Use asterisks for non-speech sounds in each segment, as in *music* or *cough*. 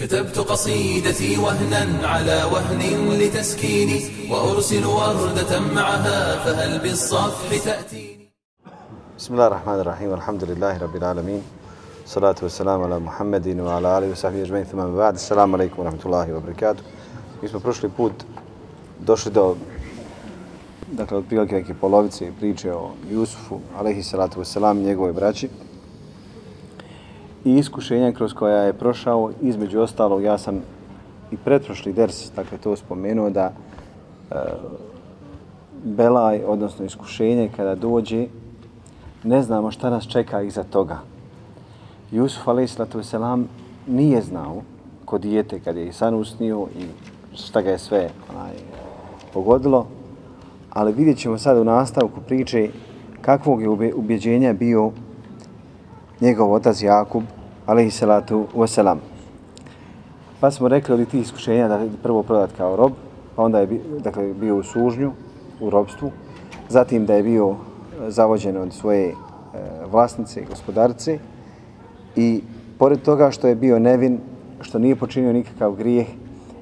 كتبت قصيدتي وهنا على وهن لتسكيني وأرسل وردة معها فهل بالصفح تأتيني بسم الله الرحمن الرحيم والحمد لله رب العالمين صلاة والسلام على محمد وعلى آله وصحبه أجمعين ثم بعد السلام عليكم ورحمة الله وبركاته Mi smo prošli put došli do dakle, od prilike neke polovice priče o Jusufu, alaihi salatu wasalam, njegove braći i iskušenja kroz koja je prošao. Između ostalog, ja sam i pretprošli ders, dakle, to spomenuo da e, belaj, odnosno iskušenje, kada dođe, ne znamo šta nas čeka iza toga. Jusuf, a.s. nije znao kod dijete kad je i san usnio i šta ga je sve onaj, pogodilo, ali vidjet ćemo sad u nastavku priče kakvog je ubjeđenja bio njegov otac Jakub, alaihi salatu wasalam. Pa smo rekli od tih iskušenja da prvo prodat kao rob, pa onda je dakle, bio u sužnju, u robstvu, zatim da je bio zavođen od svoje e, vlasnice i gospodarce i pored toga što je bio nevin, što nije počinio nikakav grijeh,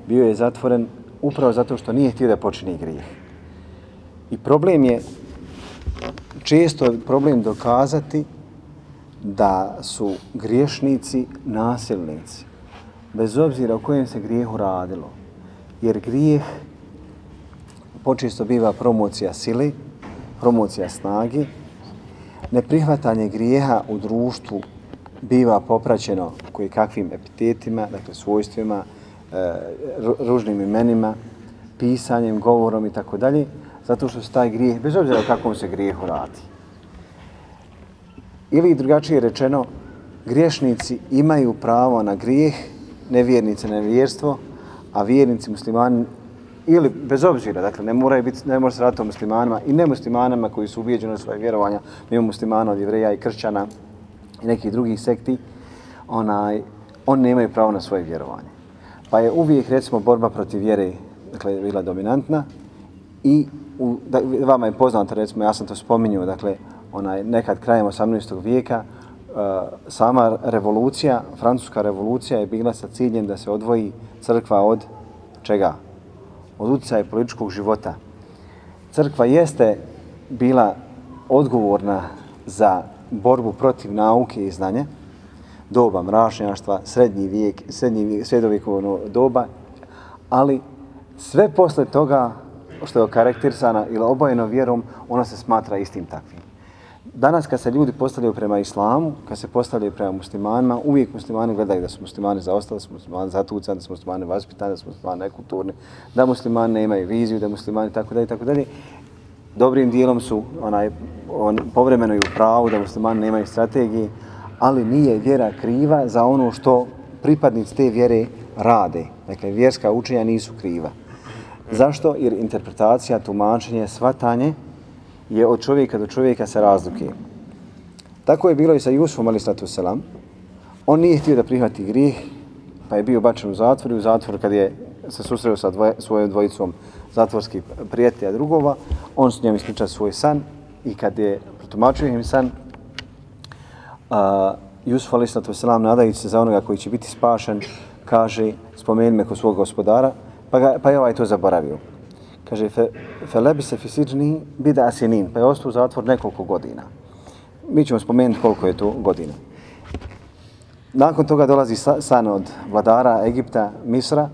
bio je zatvoren upravo zato što nije htio da počini grijeh. I problem je često problem dokazati da su griješnici nasilnici, bez obzira o kojem se grijehu radilo. Jer grijeh počesto biva promocija sile, promocija snagi, neprihvatanje grijeha u društvu biva popraćeno koji kakvim epitetima, dakle svojstvima, eh, ružnim imenima, pisanjem, govorom i tako dalje, zato što se taj grijeh, bez obzira o kakvom se grijehu radi. Ili drugačije rečeno, griješnici imaju pravo na grijeh, nevjernice na nevjerstvo, a vjernici muslimani ili bez obzira, dakle ne mora biti ne mora se raditi o muslimanima i nemuslimanima koji su ubijeđeni u svoje vjerovanja, mimo muslimana od jevreja i kršćana i nekih drugih sekti, onaj, on nemaju pravo na svoje vjerovanje. Pa je uvijek, recimo, borba protiv vjere dakle, bila dominantna i u, da, vama je poznato, recimo, ja sam to spominjao, dakle, onaj, nekad krajem 18. vijeka, uh, sama revolucija, francuska revolucija je bila sa ciljem da se odvoji crkva od čega? Od utjecaja političkog života. Crkva jeste bila odgovorna za borbu protiv nauke i znanja, doba mrašnjaštva, srednji vijek, srednji vijek, doba, ali sve posle toga što je okarakterisana ili obojeno vjerom, ona se smatra istim takvim. Danas kad se ljudi postavljaju prema islamu, kad se postavljaju prema muslimanima, uvijek muslimani gledaju da su muslimani zaostali, da su muslimani zatucani, da su muslimani vaspitani, da su muslimani nekulturni, da muslimani ne imaju viziju, da muslimani tako dalje, tako dalje. Dobrim dijelom su onaj, on, povremeno i u pravu da muslimani nemaju strategije, ali nije vjera kriva za ono što pripadnici te vjere rade. Dakle, vjerska učenja nisu kriva. Zašto? Jer interpretacija, tumačenje, svatanje je od čovjeka do čovjeka se razlike. Tako je bilo i sa Jusufom, ali slatu selam. On nije htio da prihvati grih, pa je bio bačen u zatvor i u zatvor kad je se susreo sa dvoje, svojom dvojicom zatvorskih prijatelja drugova, on s njom ispriča svoj san i kad je protumačio im san, uh, Jusuf alaih sallatu selam nadajući se za onoga koji će biti spašen, kaže, spomeni me kod svog gospodara, pa, ga, pa je ovaj to zaboravio. Kaže, fe, fe lebi se fisični bida asinin, pa je ostao u zatvor nekoliko godina. Mi ćemo spomenuti koliko je to godina. Nakon toga dolazi san od vladara Egipta, Misra,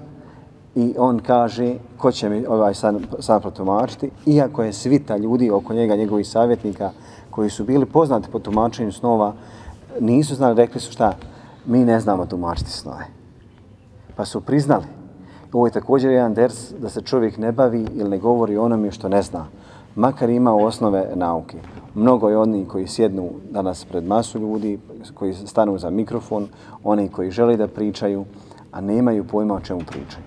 i on kaže ko će mi ovaj san, san protumačiti, iako je svita ljudi oko njega, njegovih savjetnika, koji su bili poznati po tumačenju snova, nisu znali, rekli su šta, mi ne znamo tumačiti snove. Pa su priznali. Ovo je također jedan ders da se čovjek ne bavi ili ne govori onome što ne zna. Makar ima osnove nauke. Mnogo je oni koji sjednu danas pred masu ljudi, koji stanu za mikrofon, oni koji žele da pričaju, a nemaju pojma o čemu pričaju.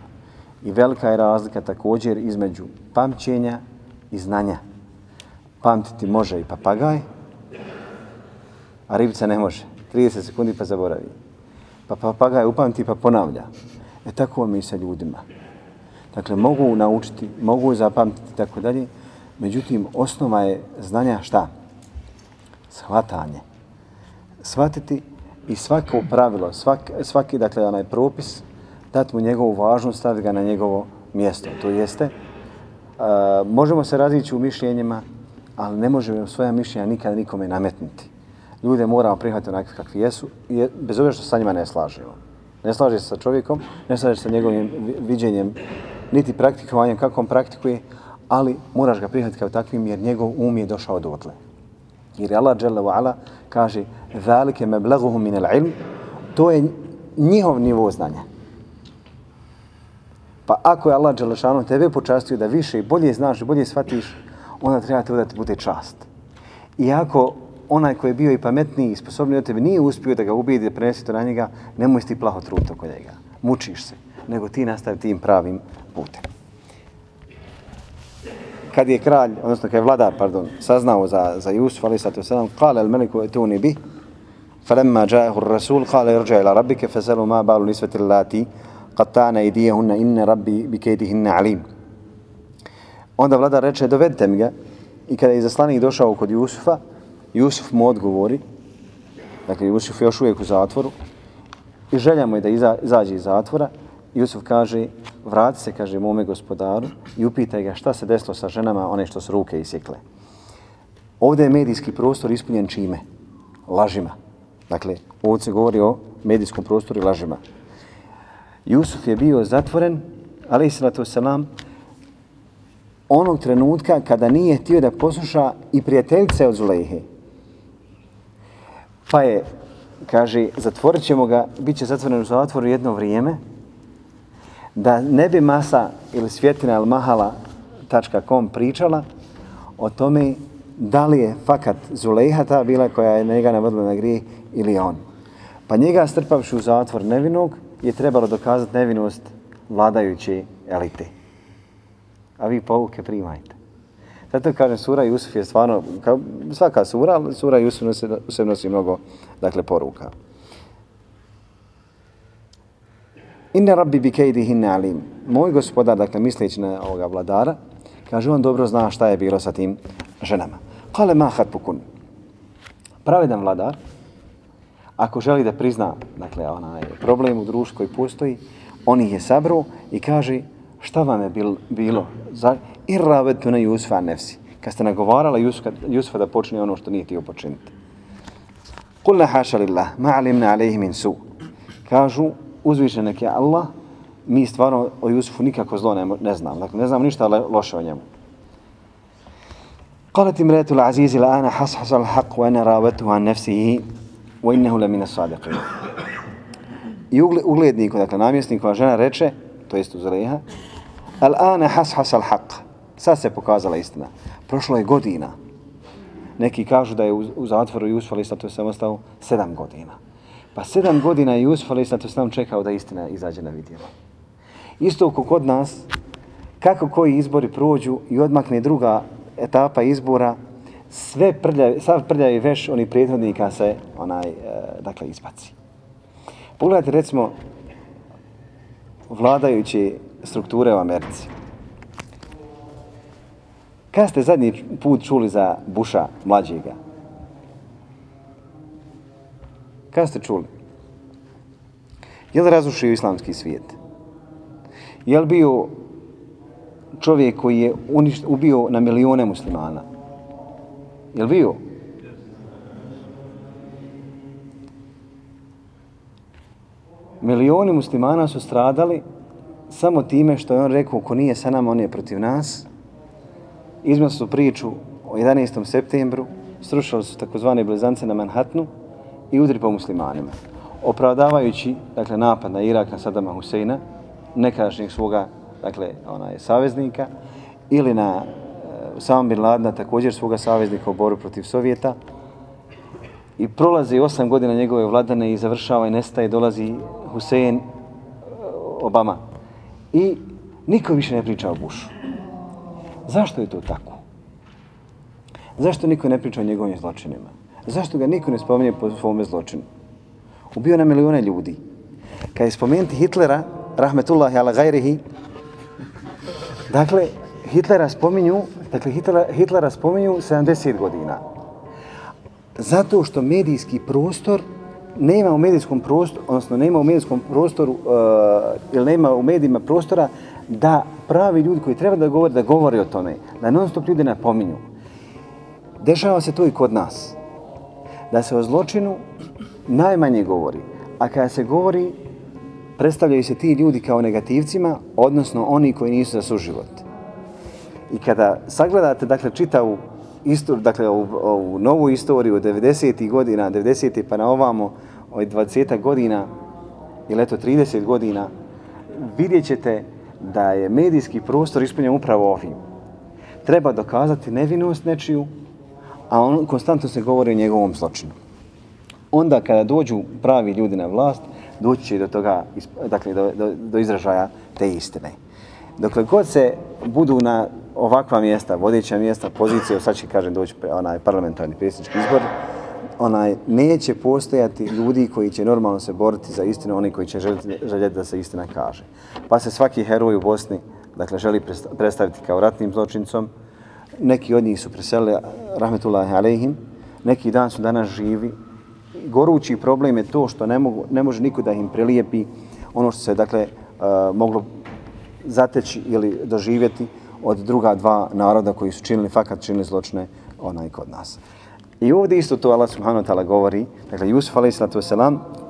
I velika je razlika također između pamćenja i znanja. Pamtiti može i papagaj, a ribica ne može. 30 sekundi pa zaboravi. Pa papagaj upamti pa ponavlja. E tako vam i sa ljudima. Dakle, mogu naučiti, mogu zapamtiti i tako dalje, međutim, osnova je znanja šta? Shvatanje. Shvatiti i svako pravilo, svak, svaki, dakle, onaj propis, dati mu njegovu važnost, staviti ga na njegovo mjesto. To jeste, uh, možemo se razići u mišljenjima, ali ne možemo svoja mišljenja nikada nikome nametnuti. Ljude moramo prihvatiti onakvi kakvi jesu, je, bez obzira što sa njima ne slažemo. Ne slaže se sa čovjekom, ne slaže se sa njegovim viđenjem, niti praktikovanjem kako on praktikuje, ali moraš ga prihvatiti kao takvim jer njegov um je došao do otle. Jer Allah dželle ve ala kaže: "Zalike mablaghuhum min al-ilm", to je njihov nivo znanja. Pa ako je Allah dželle tebe počastio da više i bolje znaš i bolje shvatiš, onda treba to da ti bude čast. Iako onaj koji je bio i pametniji i sposobniji od tebe nije uspio da ga ubijedi da prenesi to na njega, nemoj ti plaho trut oko njega. Mučiš se, nego ti nastavi tim pravim putem kad je kralj, odnosno kad je vladar, pardon, saznao za, za Jusuf, ali sato sedam, kale al meliku etuni bi, falemma džajehu rasul, kale irđa ila rabbike, feselu ma balu nisveti lati, qatana idijehunna inne rabbi bikedihinna alim. Onda vladar reče, dovedite mi ga, i kada je zaslanik došao kod Jusufa, Jusuf mu odgovori, dakle Jusuf je još uvijek u zatvoru, i želja mu je da iza, izađe iz zatvora, Jusuf kaže, vrati se, kaže, mome gospodaru i upitaj ga šta se desilo sa ženama, one što su ruke isjekle. Ovdje je medijski prostor ispunjen čime? Lažima. Dakle, ovdje se govori o medijskom prostoru i lažima. Jusuf je bio zatvoren, ali i salatu selam, onog trenutka kada nije htio da posluša i prijateljice od Zulejhe. Pa je, kaže, zatvorit ćemo ga, bit će zatvoren u zatvoru jedno vrijeme, da ne bi masa ili svjetina ili mahala.com pričala o tome da li je fakat Zulejha ta bila koja je njega navodila na grije ili on. Pa njega strpavši u zatvor nevinog je trebalo dokazati nevinost vladajuće elite. A vi pouke primajte. Zato kažem, sura Jusuf je stvarno, kao svaka sura, ali sura Jusuf se nosi mnogo dakle, poruka. Inne rabbi bi kejdihinne alim. Moj gospodar, dakle, misleći na ovoga vladara, kaže, on dobro zna šta je bilo sa tim ženama. Kale ma pukun. Pravedan vladar, ako želi da prizna, dakle, onaj problem u društvu koji postoji, on ih je sabro i kaže, šta vam je bil, bilo? Za, I ravetu na Jusufa nefsi. Kad ste nagovarala Jusufa, Jusufa da počne ono što nije htio počiniti. Kulna haša lillah, ma alimna alaihi min su. Kažu, uzvišen nek je Allah, mi stvarno o Jusufu nikako zlo ne, ne znam. Dakle, ne znam ništa loše o njemu. قالت امرأة العزيز الآن حصحص الحق وأنا راودته عن نفسه وإنه لمن الصادقين. I ugledniku, dakle namjesniku, žena reče, to jest u Zaleha, al ana hashas al haq. Sad se pokazala istina. Prošlo je godina. Neki kažu da je u zatvoru Jusuf ali Islatu Islam ostao sedam godina. Pa sedam godina je Jusuf ali Islatu Islam čekao da istina izađe na vidjelo. Isto kako kod nas, kako koji izbori prođu i odmakne druga etapa izbora, sve prljavi, sav prljavi veš oni prethodnika se onaj, e, dakle, izbaci. Pogledajte recimo vladajući strukture u Americi. Kada ste zadnji put čuli za Buša mlađega? Kada ste čuli? Je li razrušio islamski svijet? Je li bio čovjek koji je uništ, ubio na milijone muslimana? Je li bio? Milioni muslimana su stradali samo time što je on rekao ko nije sa nama, on je protiv nas. Izmjeli su priču o 11. septembru, srušali su takozvane blizance na Manhattanu i udri po muslimanima. Opravdavajući dakle, napad na Irak na Sadama Huseina, nekadašnjeg svoga dakle, onaj, saveznika, ili na e, uh, Usama Bin Ladna, također svoga saveznika u boru protiv Sovjeta. I prolazi osam godina njegove vladane i završava i nestaje, dolazi Husein e, Obama. I niko više ne priča o Bushu. Zašto je to tako? Zašto niko ne priča o njegovim zločinima? Zašto ga niko ne spominje po svome zločinu? Ubio na milijone ljudi. Kad je spomenuti Hitlera, rahmetullahi ala gajrihi, dakle, Hitlera spominju, dakle, Hitlera, Hitlera spominju 70 godina. Zato što medijski prostor nema u medijskom prostoru, odnosno nema u medijskom prostoru, uh, ili nema u medijima prostora da pravi ljudi koji treba da govore, da govore o tome, da non stop ljudi napominju. Dešava se to i kod nas. Da se o zločinu najmanje govori. A kada se govori, predstavljaju se ti ljudi kao negativcima, odnosno oni koji nisu za suživot. I kada sagledate, dakle, čitavu istoriju, dakle, ovu, ovu novu istoriju od 90. godina, 90. pa na ovamo, od 20. godina, ili eto 30 godina, vidjet ćete da je medijski prostor ispunjen upravo ovim. Treba dokazati nevinost nečiju, a on konstantno se govori o njegovom zločinu. Onda kada dođu pravi ljudi na vlast, doći će do toga, dakle, do, do, do izražaja te istine. Dokle god se budu na ovakva mjesta, vodeća mjesta, pozicije, sad će, kažem, doći onaj parlamentarni predsjednički izbor, onaj, neće postojati ljudi koji će normalno se boriti za istinu, oni koji će željeti, željeti da se istina kaže. Pa se svaki heroj u Bosni, dakle, želi predstaviti kao ratnim zločincom, neki od njih su preselili, rahmetullahi alejhim, neki dan su danas živi. Gorući problem je to što ne, mogu, ne može niko da im prelijepi ono što se, dakle, uh, moglo zateći ili doživjeti od druga dva naroda koji su činili, fakat činili zločine onaj kod nas. I ovdje isto to Allah subhanahu wa ta'ala govori, dakle Jusuf a.s.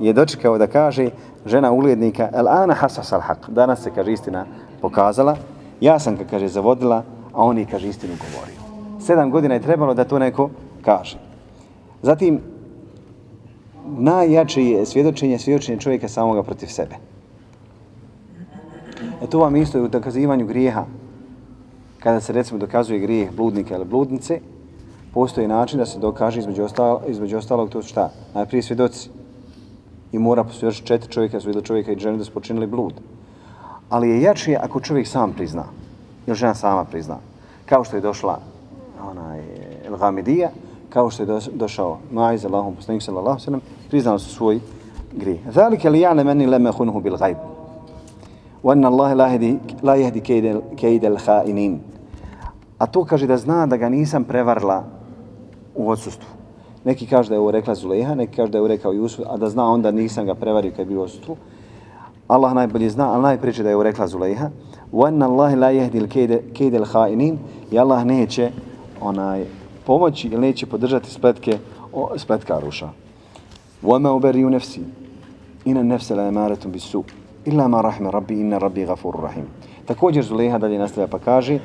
je dočekao da kaže žena ulijednika el ana hasas al haq. Danas se, kaže, istina pokazala. Ja sam, kaže, zavodila, a on je, kaže, istinu govorio. Sedam godina je trebalo da to neko kaže. Zatim, najjače je svjedočenje, svjedočenje čovjeka samoga protiv sebe. E to vam isto je u dokazivanju grijeha. Kada se recimo dokazuje grijeh bludnika ili bludnice, postoji način da se dokaže između, ostalo, između ostalog to šta? Najprije svjedoci. I mora posvjedočiti četiri čovjeka, su vidjeli čovjeka i žene da su počinili blud. Ali je jače ako čovjek sam prizna. Ili žena sama prizna. Kao što je došla onaj El Gamidija, kao što je došao Maiz, Allahom poslanik sallallahu sallam, priznali su svoj grijeh. Zalike li jane meni leme hunhu bil gajb. Wa anna Allah la jehdi kejdel ha'inin. A to kaže da zna da ga nisam prevarla u odsustvu. Neki kaže da je ovo rekla Zuleha, neki kaže da je ovo rekao Jusuf, a da zna onda nisam ga prevario kad je bio u odsustvu. Allah najbolje zna, ali najpriče da je ovo rekla Zuleha. وَأَنَّ اللَّهِ لَا يَهْدِ الْكَيْدَ الْحَائِنِينَ I Allah neće onaj, pomoći ili neće podržati spletke o, spletkaruša. وَمَا أُبَرِيُ نَفْسِي إِنَ النَّفْسَ لَا يَمَارَةٌ بِسُّ إِلَّا مَا رَحْمَ رَبِّي إِنَّ رَبِّي غَفُورُ رَحِيمٌ Također Zuleha dalje nastavlja pa kaže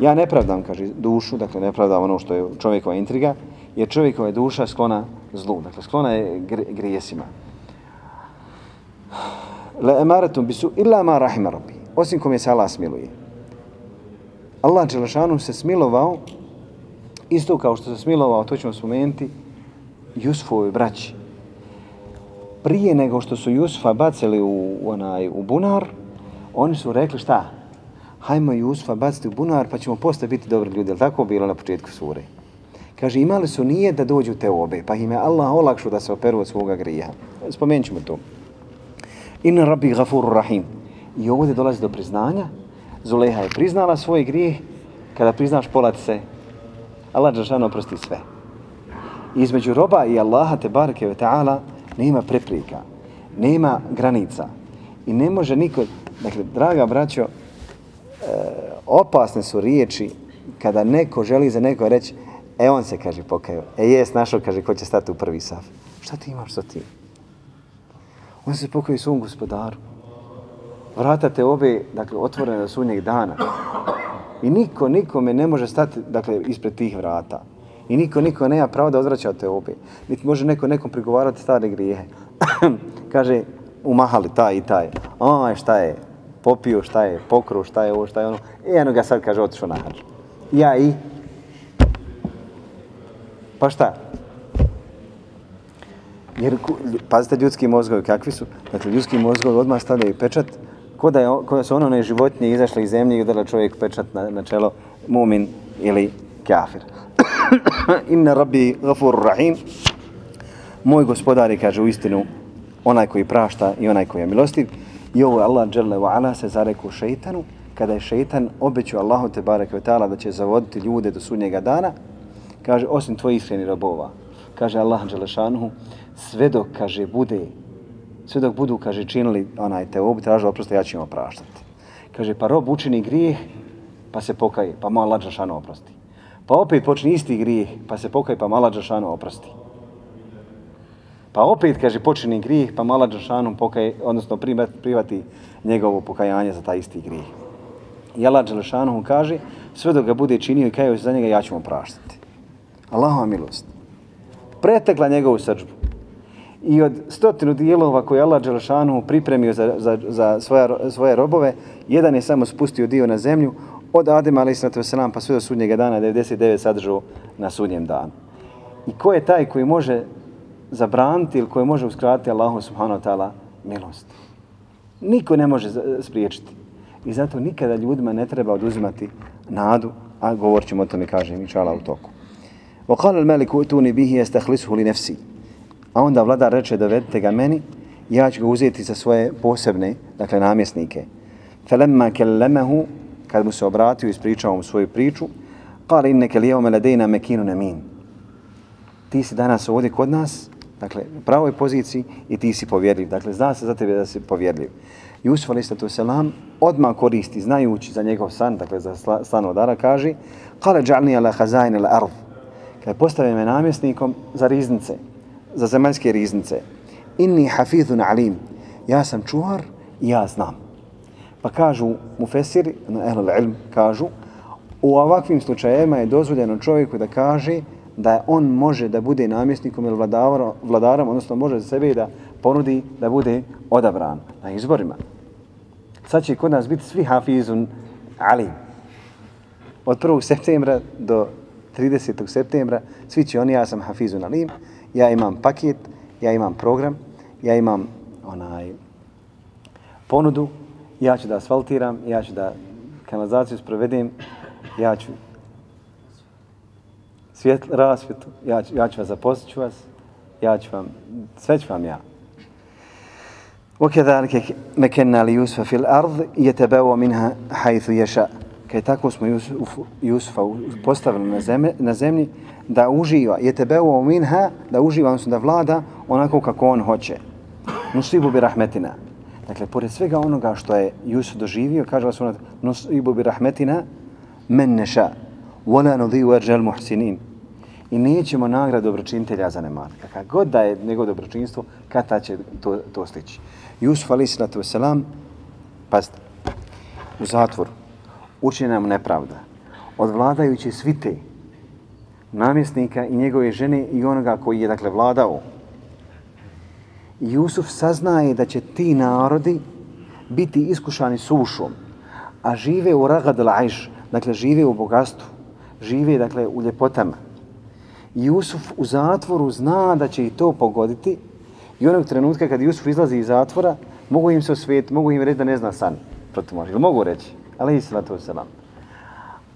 ja ne pravdam, kaže, dušu, dakle ne pravdam ono što je čovjekova intriga, jer čovjekova je duša sklona zlu, dakle sklona je grijesima. La emaratum bisu illa ma rahima rabbi, osim kom je se Allah smiluje. Allah Đelešanu se smilovao, isto kao što se smilovao, to ćemo spomenuti, Jusufovoj braći. Prije nego što su Jusufa bacili u, onaj, u bunar, oni su rekli šta? hajmo Jusufa baciti u bunar pa ćemo posle biti dobri ljudi. Ali tako bilo na početku sure. Kaže, imali su nije da dođu te obe, pa im je Allah olakšao da se operu od svoga grija. Spomenut ćemo to. Inna rabbi gafuru rahim. I ovdje dolazi do priznanja. Zuleha je priznala svoj grijeh. Kada priznaš, polati se. Allah Đašano oprosti sve. Između roba i Allaha te barke ve ta'ala nema preprika, nema granica. I ne može niko, dakle, draga braćo, e, opasne su riječi kada neko želi za neko reći e on se kaže pokajao, e jes našao kaže ko će stati u prvi saf. Šta ti imaš sa tim? On se pokajao svom gospodaru. Vrata te obe, dakle, otvorene do sunnjeg dana. I niko, nikome ne može stati, dakle, ispred tih vrata. I niko, niko nema pravo da odvraća te obe. Niti može neko nekom prigovarati stare grijehe. *clears throat* kaže, umahali taj i taj. Oj, šta je? Popio, šta je pokro, šta je ovo, šta je ono. I eno ga sad kaže, otišao na hađ. Ja i? Pa šta? Jer, pazite, ljudski mozgovi kakvi su. Dakle, ljudski mozgovi odmah stavljaju pečat. Ko da, je, ko da su ono one životinje izašle iz zemlje i udala čovjek pečat na, na čelo mumin ili kafir. *coughs* Inna rabbi gafur rahim. Moj gospodari kaže u istinu onaj koji prašta i onaj koji je milostiv. I ovo je Allah dželle ve ala se zareku šeitanu, kada je šeitan obećao Allahu te barek ve taala da će zavoditi ljude do sudnjega dana, kaže osim tvojih iskrenih robova. kaže Allah Đelešanuhu, sve dok, kaže, bude, sve dok budu, kaže, činili onaj te obu tražili oprosta ja ću im opraštati. Kaže, pa rob učini grijeh, pa se pokaje, pa mu Allah dželle oprosti. Pa opet počne isti grijeh, pa se pokaje, pa mu Allah oprosti. Pa opet, kaže, počini grijeh, pa mala Đeršanu pokaje, odnosno privati njegovo pokajanje za taj isti grijeh. I Allah Đeršanu kaže, sve dok ga bude činio i kajao se za njega, ja ću mu praštiti. Allahova milost. Pretekla njegovu srđbu. I od stotinu dijelova koje Allah Đelšanu pripremio za, za, za svoje, svoje robove, jedan je samo spustio dio na zemlju, od Adema, ali selam pa sve do sudnjega dana, 99 sadržao na sudnjem danu. I ko je taj koji može zabraniti ili koje može uskratiti Allahu subhanahu wa ta'ala milost. Niko ne može spriječiti. I zato nikada ljudima ne treba oduzimati nadu, a govorit ćemo o tome, kaže mi čala u toku. وقال الملك اتوني به يستخلصه لنفسي a onda vladar reče da vedite ga meni ja ću ga uzeti za svoje posebne dakle namjesnike فلما كلمه kad mu se obratio i ispričao mu svoju priču قال انك اليوم لدينا مكين امين ti si danas ovdje kod nas Dakle, u pravoj poziciji i ti si povjerljiv. Dakle, zna se za tebe da si povjerljiv. Jusuf a.s. selam odmah koristi, znajući za njegov san, dakle za san od Ara, kaže Kale džalni ala hazain ala arv. Kada postave me namjesnikom za riznice, za zemaljske riznice. Inni hafidhun alim. Ja sam čuvar i ja znam. Pa kažu mu fesiri, na ehlul ilm, kažu, u ovakvim slučajevima je dozvoljeno čovjeku da kaže da on može da bude namjesnikom ili vladarom, vladarom, odnosno može za sebe da ponudi da bude odabran na izborima. Sad će kod nas biti svi hafizun ali. Od 1. septembra do 30. septembra svi će oni, ja sam hafizun alim, ja imam paket, ja imam program, ja imam onaj ponudu, ja ću da asfaltiram, ja ću da kanalizaciju sprovedem, ja ću svjetl, rasvjetu, ja, ću, ja ću vas zaposliti ću vas, ja ću vam, sve ću vam ja. وكذلك مكنا ليوسف في الأرض يتبوى منها حيث يشاء Kaj tako smo Jusuf, Jusufa postavili na, zemlji, na zemlji da uživa, je tebe u minha, da uživa, odnosno da vlada onako kako on hoće. Nusibu bi rahmetina. Dakle, pored svega onoga što je Jusuf doživio, kaže vas ono, nusibu bi rahmetina, men neša, wala nudiju erđel muhsinin i nećemo nagrad dobročinitelja zanemariti. Kakav god da je njegov dobročinstvo, kada će to, to stići. Jusuf alaih sallatu wasalam, pazite, u zatvoru, učinje nam nepravda. Od vladajuće svite, namjesnika i njegove žene i onoga koji je, dakle, vladao. Jusuf saznaje da će ti narodi biti iskušani sušom, a žive u ragad lajš, dakle, žive u bogatstvu, žive, dakle, u ljepotama. Jusuf u zatvoru zna da će i to pogoditi i onog trenutka kad Jusuf izlazi iz zatvora, mogu im se osvijeti, mogu im reći da ne zna san protiv može. Ili mogu reći? Ali i se wasalam.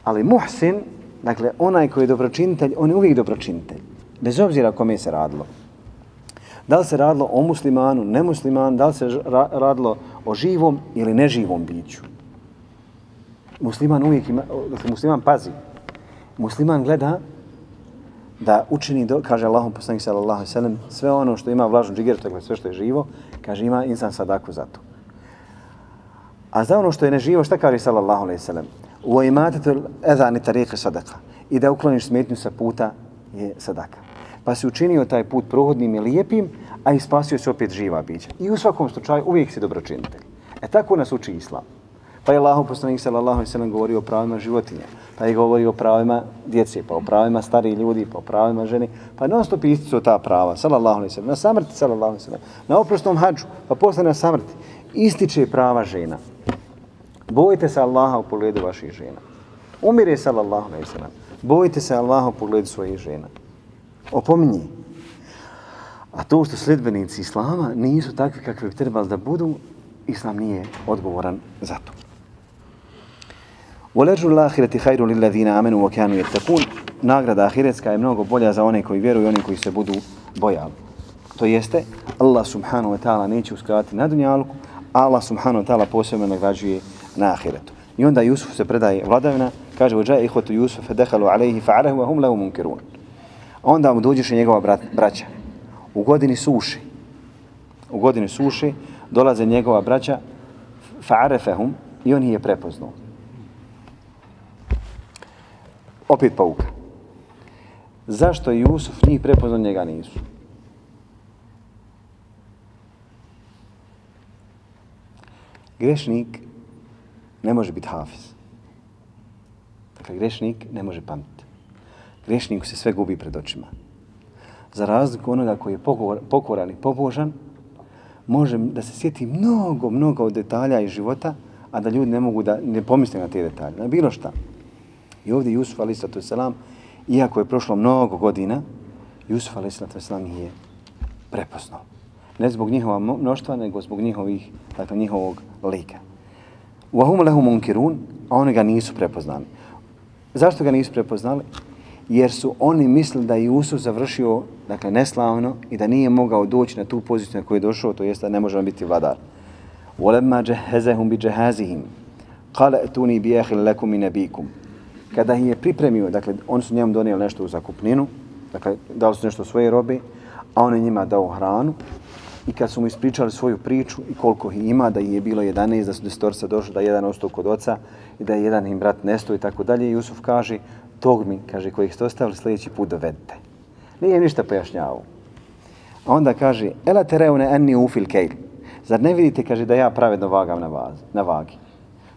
Ali muhsin, dakle, onaj koji je dobročinitelj, on je uvijek dobročinitelj. Bez obzira kome se radilo. Da li se radilo o muslimanu, nemuslimanu, da li se radilo o živom ili neživom biću. Musliman uvijek ima, dakle, musliman pazi. Musliman gleda da učini, do, kaže Allahom poslanik sallallahu alaihi sallam, sve ono što ima vlažnu džiger, dakle sve što je živo, kaže ima insan sadaku za to. A za ono što je neživo, šta kaže sallallahu alaihi sallam? U imatetu edani tariqi sadaka. I da ukloniš smetnju sa puta je sadaka. Pa si učinio taj put prohodnim i lijepim, a i spasio se opet živa bića. I u svakom slučaju uvijek si dobročinitelj. E tako nas uči islam. Pa je Allahu poslanik sallallahu alejhi ve sellem govorio o pravima životinja, pa i govori o pravima djece, pa o pravima starih ljudi, pa o pravima žene, pa non stop isticu ta prava sallallahu alejhi ve na samrti sallallahu alejhi ve na oprostom hađu, pa posle na samrti ističe prava žena. Bojite se Allaha u pogledu vaših žena. Umire sallallahu alejhi ve. Bojite se Allaha u pogledu svojih žena. Opominji. A to što sljedbenici Islama nisu takvi kakvi bi trebali da budu, Islam nije odgovoran za to. Voleđu l'ahireti hajru li ladhina amenu wa kanu jettakun. Nagrada ahiretska je mnogo bolja za one koji vjeruju i one koji se budu bojali. To jeste, Allah subhanahu wa ta'ala neće uskratiti na dunjalku, a Allah subhanahu wa ta'ala posebno nagrađuje na ahiretu. I onda Jusuf se predaje vladavina, kaže vođa ihvatu Jusuf dehalu alaihi fa'arahu wa hum lahu munkirun. Onda mu dođeš i njegova brat, braća. U godini suši. U godini suši dolaze njegova braća fa'arefehum i on je prepoznao. Opet pouka. Zašto je Jusuf njih prepoznao, njega nisu? Grešnik ne može biti hafiz. Dakle, grešnik ne može pamtiti. Grešniku se sve gubi pred očima. Za razliku onoga koji je pokoran i pobožan, može da se sjeti mnogo, mnogo detalja iz života, a da ljudi ne mogu da ne pomisle na te detalje, na bilo šta. I ovdje Jusuf a.s. iako je prošlo mnogo godina, Jusuf a.s. je prepoznao. Ne zbog njihova mnoštva, nego zbog njihovih, dakle, njihovog lika. Wahum lehu munkirun, a oni ga nisu prepoznali. Zašto ga nisu prepoznali? Jer su oni mislili da je Jusuf završio, dakle, neslavno i da nije mogao doći na tu poziciju na koju je došao, to jest da ne može biti vladar. وَلَمَّا جَهَزَهُمْ بِجَهَازِهِمْ قَالَ اَتُونِي بِيَهِلْ لَكُمْ مِنَ بِيكُمْ Kada ih je pripremio, dakle, oni su njemu donijeli nešto u zakupninu, dakle, dali su nešto svoje robe, a on je njima dao hranu, i kad su mu ispričali svoju priču i koliko ih ima, da ih je bilo 11, da su desetorca došli, da je jedan ostao kod oca i da je jedan im brat nestao i tako dalje. Jusuf kaže, tog mi, kaže, kojih ste ostavili sljedeći put dovedite. Nije ništa pojašnjavao. A onda kaže, ela tereune enni ufil kejl. Zar ne vidite, kaže, da ja pravedno vagam na, vaz, na vagi?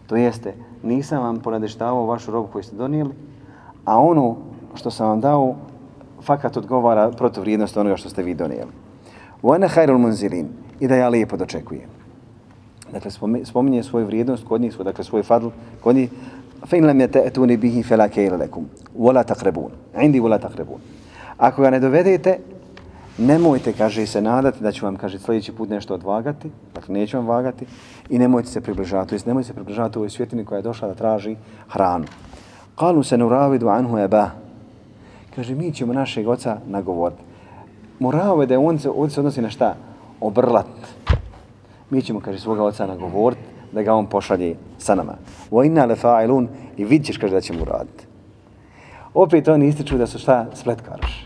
To jeste, nisam vam ponadeštavao vašu robu koju ste donijeli, a ono što sam vam dao, fakat odgovara protiv vrijednosti onoga što ste vi donijeli. Vojna hajrul munzirin. I da ja lijepo dočekujem. Dakle, spominje svoju vrijednost kod njih, dakle, svoj fadl kod njih. Fa in lam yata'tuni bihi fala kayla lakum wala taqrabun. Indi wala taqrabun. Ako ga ne dovedete, nemojte, kaže se, nadati da ću vam, kaže, sljedeći put nešto odvagati, dakle, neću vam vagati, i nemojte se približati, to jest nemojte se približati ovoj svjetini koja je došla da traži hranu. Kalu se nuravidu anhu eba. Kaže, mi ćemo našeg oca nagovoriti morao je da on se, on se odnosi na šta? Obrlat. Mi ćemo, kaže, svoga oca nagovoriti da ga on pošalje sa nama. Wa inna le fa'ilun i vid ćeš, kaže, da ćemo uraditi. Opet oni ističu da su šta? Spletkaroši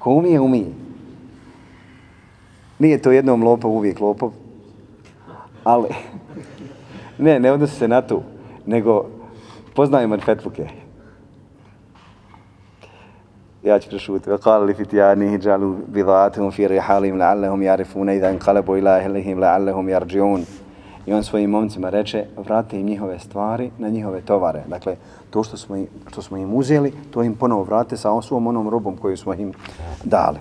Ko umije, umije. Nije to jednom lopov, uvijek lopov. Ali, *laughs* ne, ne odnosi se na to, nego poznaju marfetluke ja ću prešutiti. Kala li fitijani hijjalu bidatihum fi rihalim la'allahum jarifuna idha inqalabu ila ahlihim la'allahum yarji'un. I on svojim momcima reče, vrate im njihove stvari na njihove tovare. Dakle, to što smo, im, što smo im uzeli, to im ponovo vrate sa svom onom robom koju smo im dali.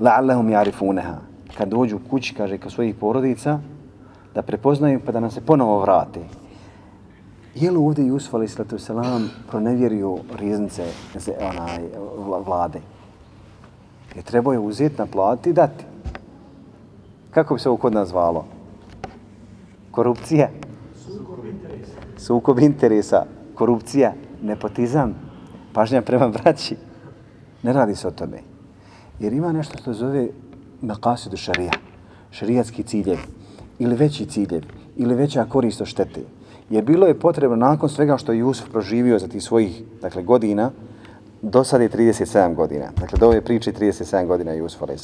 La'allahum yarifunaha. Kad dođu kući, kaže, ka svojih porodica, da prepoznaju pa da nam se ponovo vrate. Je li ovdje Jusuf alaih sallatu wasalam pronevjerio riznice onaj, vlade? Je trebao je uzeti, naplati i dati. Kako bi se ovo kod nas zvalo? Korupcija? Sukob interesa. Sukob interesa. Korupcija, nepotizam, pažnja prema braći. Ne radi se o tome. Jer ima nešto što zove makasidu šarija. Šarijatski ciljevi. Ili veći ciljevi. Ili veća korist od štete je bilo je potrebno nakon svega što je Jusuf proživio za tih svojih dakle, godina, do sada je 37 godina. Dakle, do ove priče 37 godina je Jusuf, ali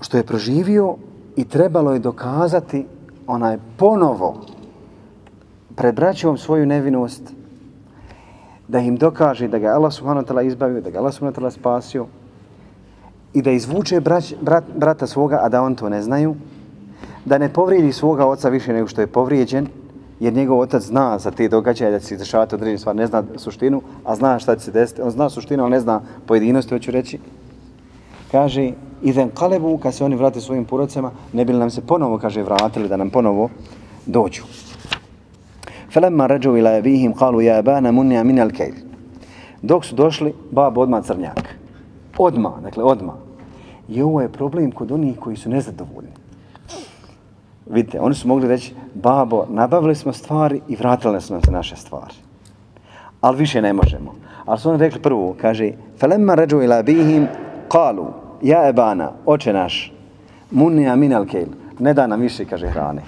Što je proživio i trebalo je dokazati onaj ponovo pred braćom svoju nevinost, da im dokaže da ga Allah subhanahu ta'ala izbavio, da ga Allah subhanahu ta'ala spasio i da izvuče brać, brat, brata svoga, a da on to ne znaju, da ne povrijedi svoga oca više nego što je povrijeđen, jer njegov otac zna za te događaje da će se dešavati određene stvari, ne zna suštinu, a zna šta će se desiti. On zna suštinu, ali ne zna pojedinosti, hoću reći. Kaže, idem kalebu, kad se oni vrate svojim porodcama, ne bi nam se ponovo, kaže, vratili da nam ponovo dođu. Falamma ređu ila abihim kalu ja ebana munija min al kejl. Dok su došli, bab odma crnjak. Odma, dakle odma. I ovo je problem kod onih koji su nezadovoljni. Vidite, oni su mogli reći, babo, nabavili smo stvari i vratili smo se naše stvari. Ali više ne možemo. Ali su oni rekli prvo, kaže, felemma ređu ila bihim, kalu, ja ebana, oče naš, munija minal kejl, ne da nam više, kaže, hrane.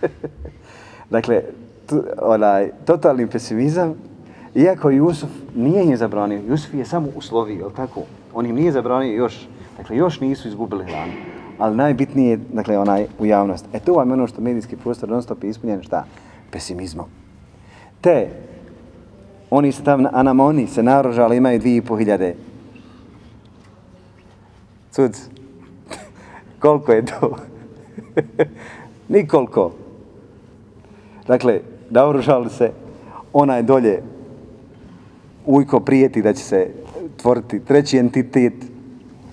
*laughs* dakle, tu, onaj, totalni pesimizam Iako Jusuf nije im zabranio, Jusuf je samo uslovio, je tako? On im nije zabranio još, dakle još nisu izgubili hranu. Ali najbitnije je, dakle, onaj u javnost. E to vam je ono što medijski prostor non stop je ispunjen, šta? Pesimizmom. Te, oni se tam, anamoni se narožali, imaju dvije i po hiljade. Cud, *laughs* koliko je to? *laughs* Nikoliko. Dakle, naoružali se, onaj dolje ujko prijeti da će se tvoriti treći entitet,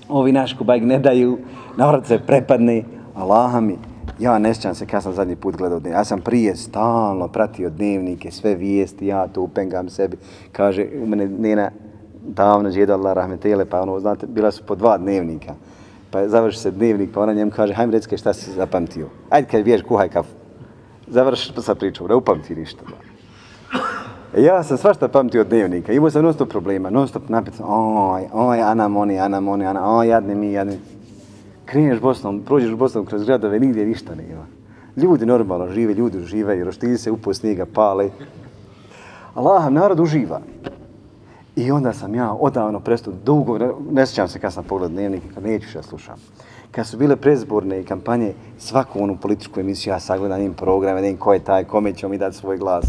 ovi naš kubajk ne daju, narod se prepadne, Allaha mi, ja ne sjećam se kad sam zadnji put gledao dnevnike. Ja sam prije stalno pratio dnevnike, sve vijesti, ja to upengam sebi. Kaže, u mene nena davno džeda Allah rahmetele, pa ono, znate, bila su po dva dnevnika. Pa završi se dnevnik, pa ona njemu kaže, hajme recke šta si zapamtio. Ajde kad biješ, kuhaj kafu. Završi sa pričom, ne upamti ništa. E, ja sam svašta pamtio od dnevnika, imao sam non stop problema, non stop napisano, oj, oj, anamoni, anamoni, ana, oj, jadni mi, jadni. Kreneš Bosnom, prođeš Bosnom kroz gradove, nigdje ništa nema. Ljudi normalno žive, ljudi uživaju, roštilji se, upo snijega, pale. Allah, narod uživa. I onda sam ja odavno prestao, dugo, ne sjećam se kad sam pogled dnevnik, kad neću što slušam. Kad su bile prezborne kampanje, svaku onu političku emisiju ja sagledam njen program, im ko je taj, kome ćemo mi dati svoj glas.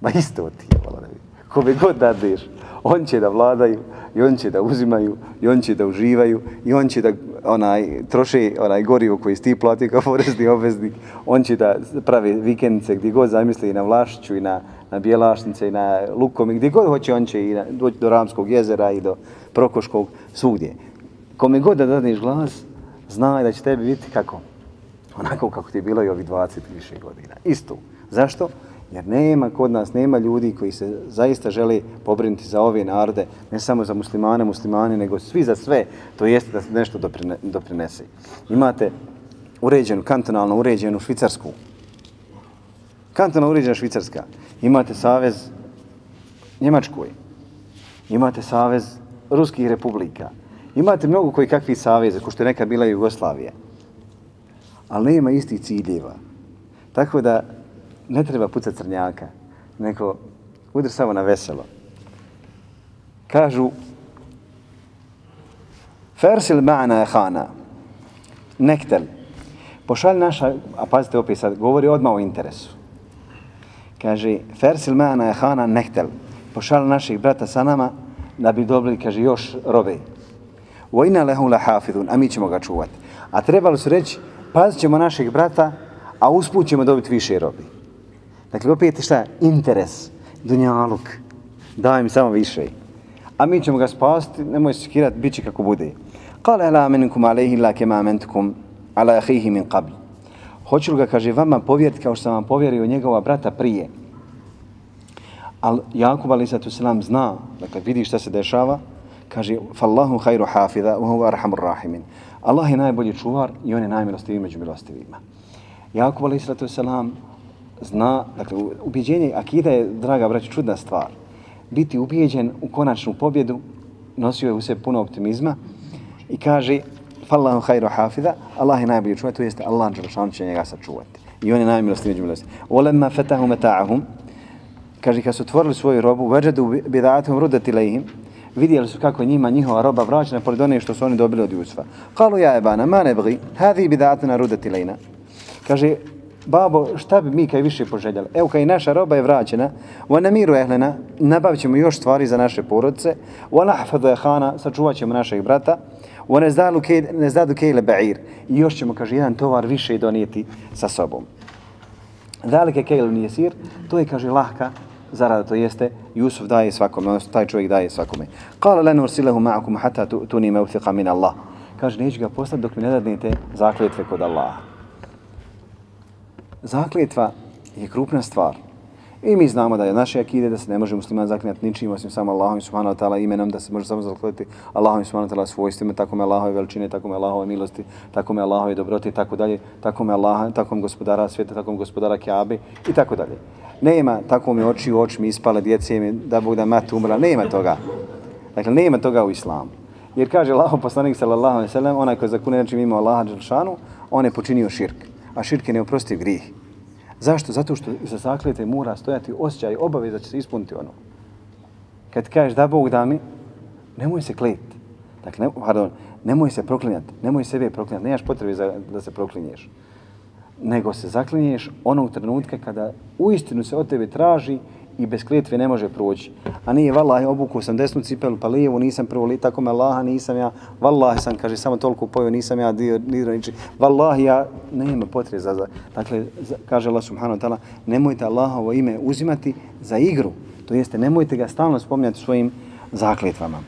Ma isto ti je, vola, kome god dadeš, on će da vladaju i on će da uzimaju i on će da uživaju i on će da onaj troše onaj gorivo koji sti platio kao porezni obveznik, on će da pravi vikendice gdje god zamisli i na Vlašiću i na, na Bjelašnice i na Lukom i gdje god hoće on će i na, doći do Ramskog jezera i do Prokoškog svugdje. Kome god da dadneš glas, znaj da će tebi biti kako? Onako kako ti je bilo i ovih 20 više godina. Isto. Zašto? Jer nema kod nas, nema ljudi koji se zaista želi pobrinuti za ove narode, ne samo za muslimane, muslimane, nego svi za sve, to jeste da se nešto doprine, doprinese. Imate uređenu, kantonalno uređenu Švicarsku. Kantonalno uređena Švicarska. Imate savez Njemačkoj. Imate savez Ruskih republika. Imate mnogo koji kakvi saveze, ko što je neka bila Jugoslavija. Ali nema istih ciljeva. Tako da ne treba pucat crnjaka, neko udri samo na veselo. Kažu, Fersil ma'na ehana, nektel, pošalj naša, a pazite opet sad, govori odmah o interesu. Kaže, Fersil mana je hana nehtel. Pošal naših brata sa nama, da bi dobili, kaže, još robe. Vojna lehu la hafidun, a mi ćemo ga čuvati. A trebalo su reći, pazit ćemo naših brata, a usput ćemo dobiti više robi. Dakle, opet šta? Interes, dunjaluk. Daj mi samo više. A mi ćemo ga spasti, nemoj se skirati, bit će kako bude. Kale la menikum alaihi la kema amentukum ala ahihi min qabl. Hoću ga, kaže, vama povjeriti kao što sam vam povjerio njegova brata prije. Al Jakub alaih sallatu selam zna, dakle, vidi šta se dešava, kaže, fallahu hajru hafiza wa huwa arhamur rahimin. Allah je najbolji čuvar i on je najmilostiviji među milostivima. Jakub alaih sallatu selam zna, dakle, ubjeđenje akida je, draga braća, čudna stvar. Biti ubijeđen u konačnu pobjedu nosio je u sebi puno optimizma i kaže Fallahu hajru hafiza, Allah je najbolji čuvaj, to jeste Allah Đelešanu će njega sačuvati. I on je najmilosti među milosti. Olemma fetahu meta'ahum, kaže, kad su otvorili svoju robu, veđadu bidatum rudati lejhim, vidjeli su kako njima njihova roba vraćena pored one što su oni dobili od Jusufa. Kalu ja ebana, ma ne bgi, hadi bidatuna rudati lejna. Kaže, babo, šta bi mi kaj više poželjeli? Evo kaj naša roba je vraćena, wa namiru ehlena, nabavit ćemo još stvari za naše porodce, wa nahfadu ehana, sačuvat ćemo našeg brata, u nezdadu kejle ba'ir, i još ćemo, kaže, jedan tovar više donijeti sa sobom. Dalike kejle nijesir, to je, kaže, lahka zarada, to jeste, Jusuf daje svakome, odnosno taj čovjek daje svakome. Kala lenu ursilehu ma'akum hata tu, tu min Allah. Kaže, neću ga poslati dok mi ne dadnete zakljetve kod Allaha zakljetva je krupna stvar. I mi znamo da je naše akide da se ne može musliman zaklinjati ničim osim samo Allahom i subhanahu wa ta'ala imenom, da se može samo zaklinjati Allahom i subhanahu wa ta'ala svojstvima, tako me Allahove veličine, tako me Allahove milosti, tako me Allahove dobrote i tako dalje, tako me Allah, tako me gospodara svijeta, tako me gospodara Kjabe i tako dalje. Nema tako mi oči u oči mi ispale djece mi, da Bog da mat umrla, nema toga. Dakle, nema toga u islamu. Jer kaže Allah, poslanik sallallahu alaihi sallam, onaj koji zakune nečim mimo Allaha Đelšanu, on je počinio širk a širk je neoprostiv grih. Zašto? Zato što se zakljete mora stojati osjećaj obaveza da će se ispuniti ono. kad kažeš da Bog da mi, nemoj se klet. Dakle, ne, pardon, nemoj se proklinjati, nemoj sebe proklinjati, nemaš potrebe za, da se proklinješ. Nego se zaklinješ onog trenutka kada uistinu se od tebe traži i bez kletve ne može proći. A nije, vallahi, obukao sam desnu cipelu, pa lijevu nisam prvo li, tako me Allaha nisam ja, vallahi sam, kaže, samo toliko pojio, nisam ja dio, dio niči, vallahi ja, nema potrebe za, za dakle, za, kaže Allah subhanahu wa ta'ala, nemojte Allahovo ime uzimati za igru, to jeste, nemojte ga stalno spominjati svojim zakletvama.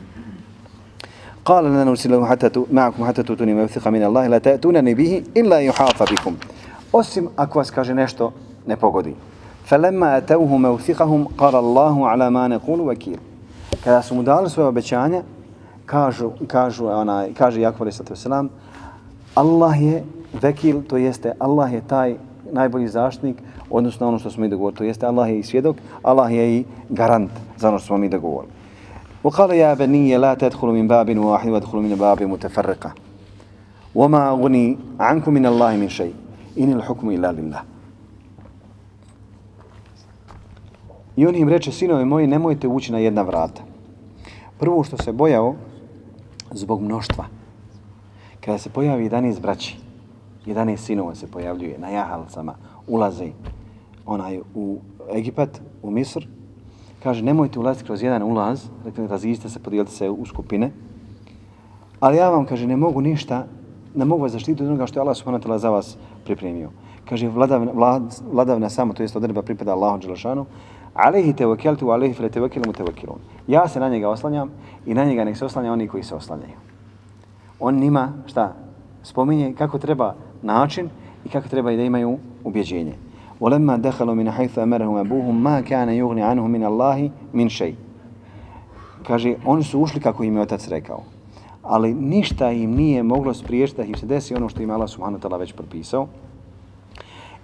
قال لنا نرسله حتى معكم حتى تؤتوني موثقا من الله لا تأتونني به إلا يحاط بكم osim ako vas kaže nešto ne pogodi. فَلَمَّا أَتَوْهُ مَوْثِقَهُمْ قَالَ اللَّهُ عَلَى مَا نَقُولُ وَكِيلُ Kada su mu dali svoje obećanja, kažu, kažu, ona, kaže Jakub a.s. Allah je vekil, to jeste Allah je taj najbolji zaštitnik, odnosno ono što smo mi dogovorili, to jeste Allah je i svjedok, Allah je i garant za ono što smo mi dogovorili. وقال يا بني لا تدخلوا من باب واحد وادخلوا من باب متفرقة وما أغني عنكم من الله من شيء إن الحكم إلا لله I on im reče, sinovi moji, nemojte ući na jedna vrata. Prvo što se bojao, zbog mnoštva. Kada se pojavi 11 braći, 11 sinova se pojavljuje na jahalcama, ulaze onaj u Egipat, u Misr, kaže, nemojte ulaziti kroz jedan ulaz, dakle, raziste se, podijelite se u skupine, ali ja vam, kaže, ne mogu ništa, ne mogu vas zaštititi od onoga što je Allah subhanahu wa ta'ala za vas pripremio. Kaže, vladavna, vlad, vladavna samo, to jest odreba pripada Allahu Đelešanu, Alehi te vakeltu, alehi fle te vakilu mu te vakilun. Ja se na njega oslanjam i na njega nek se oslanja oni koji se oslanjaju. On nima, šta, spominje kako treba način i kako treba i da imaju ubjeđenje. ولما دخلوا من حيث أمرهم أبوهم ما كان يغني عنهم من الله من شيء. Kaže, oni su ušli kako im je otac rekao. Ali ništa im nije moglo spriješiti da im se desi ono što im Allah subhanahu wa ta'ala već propisao.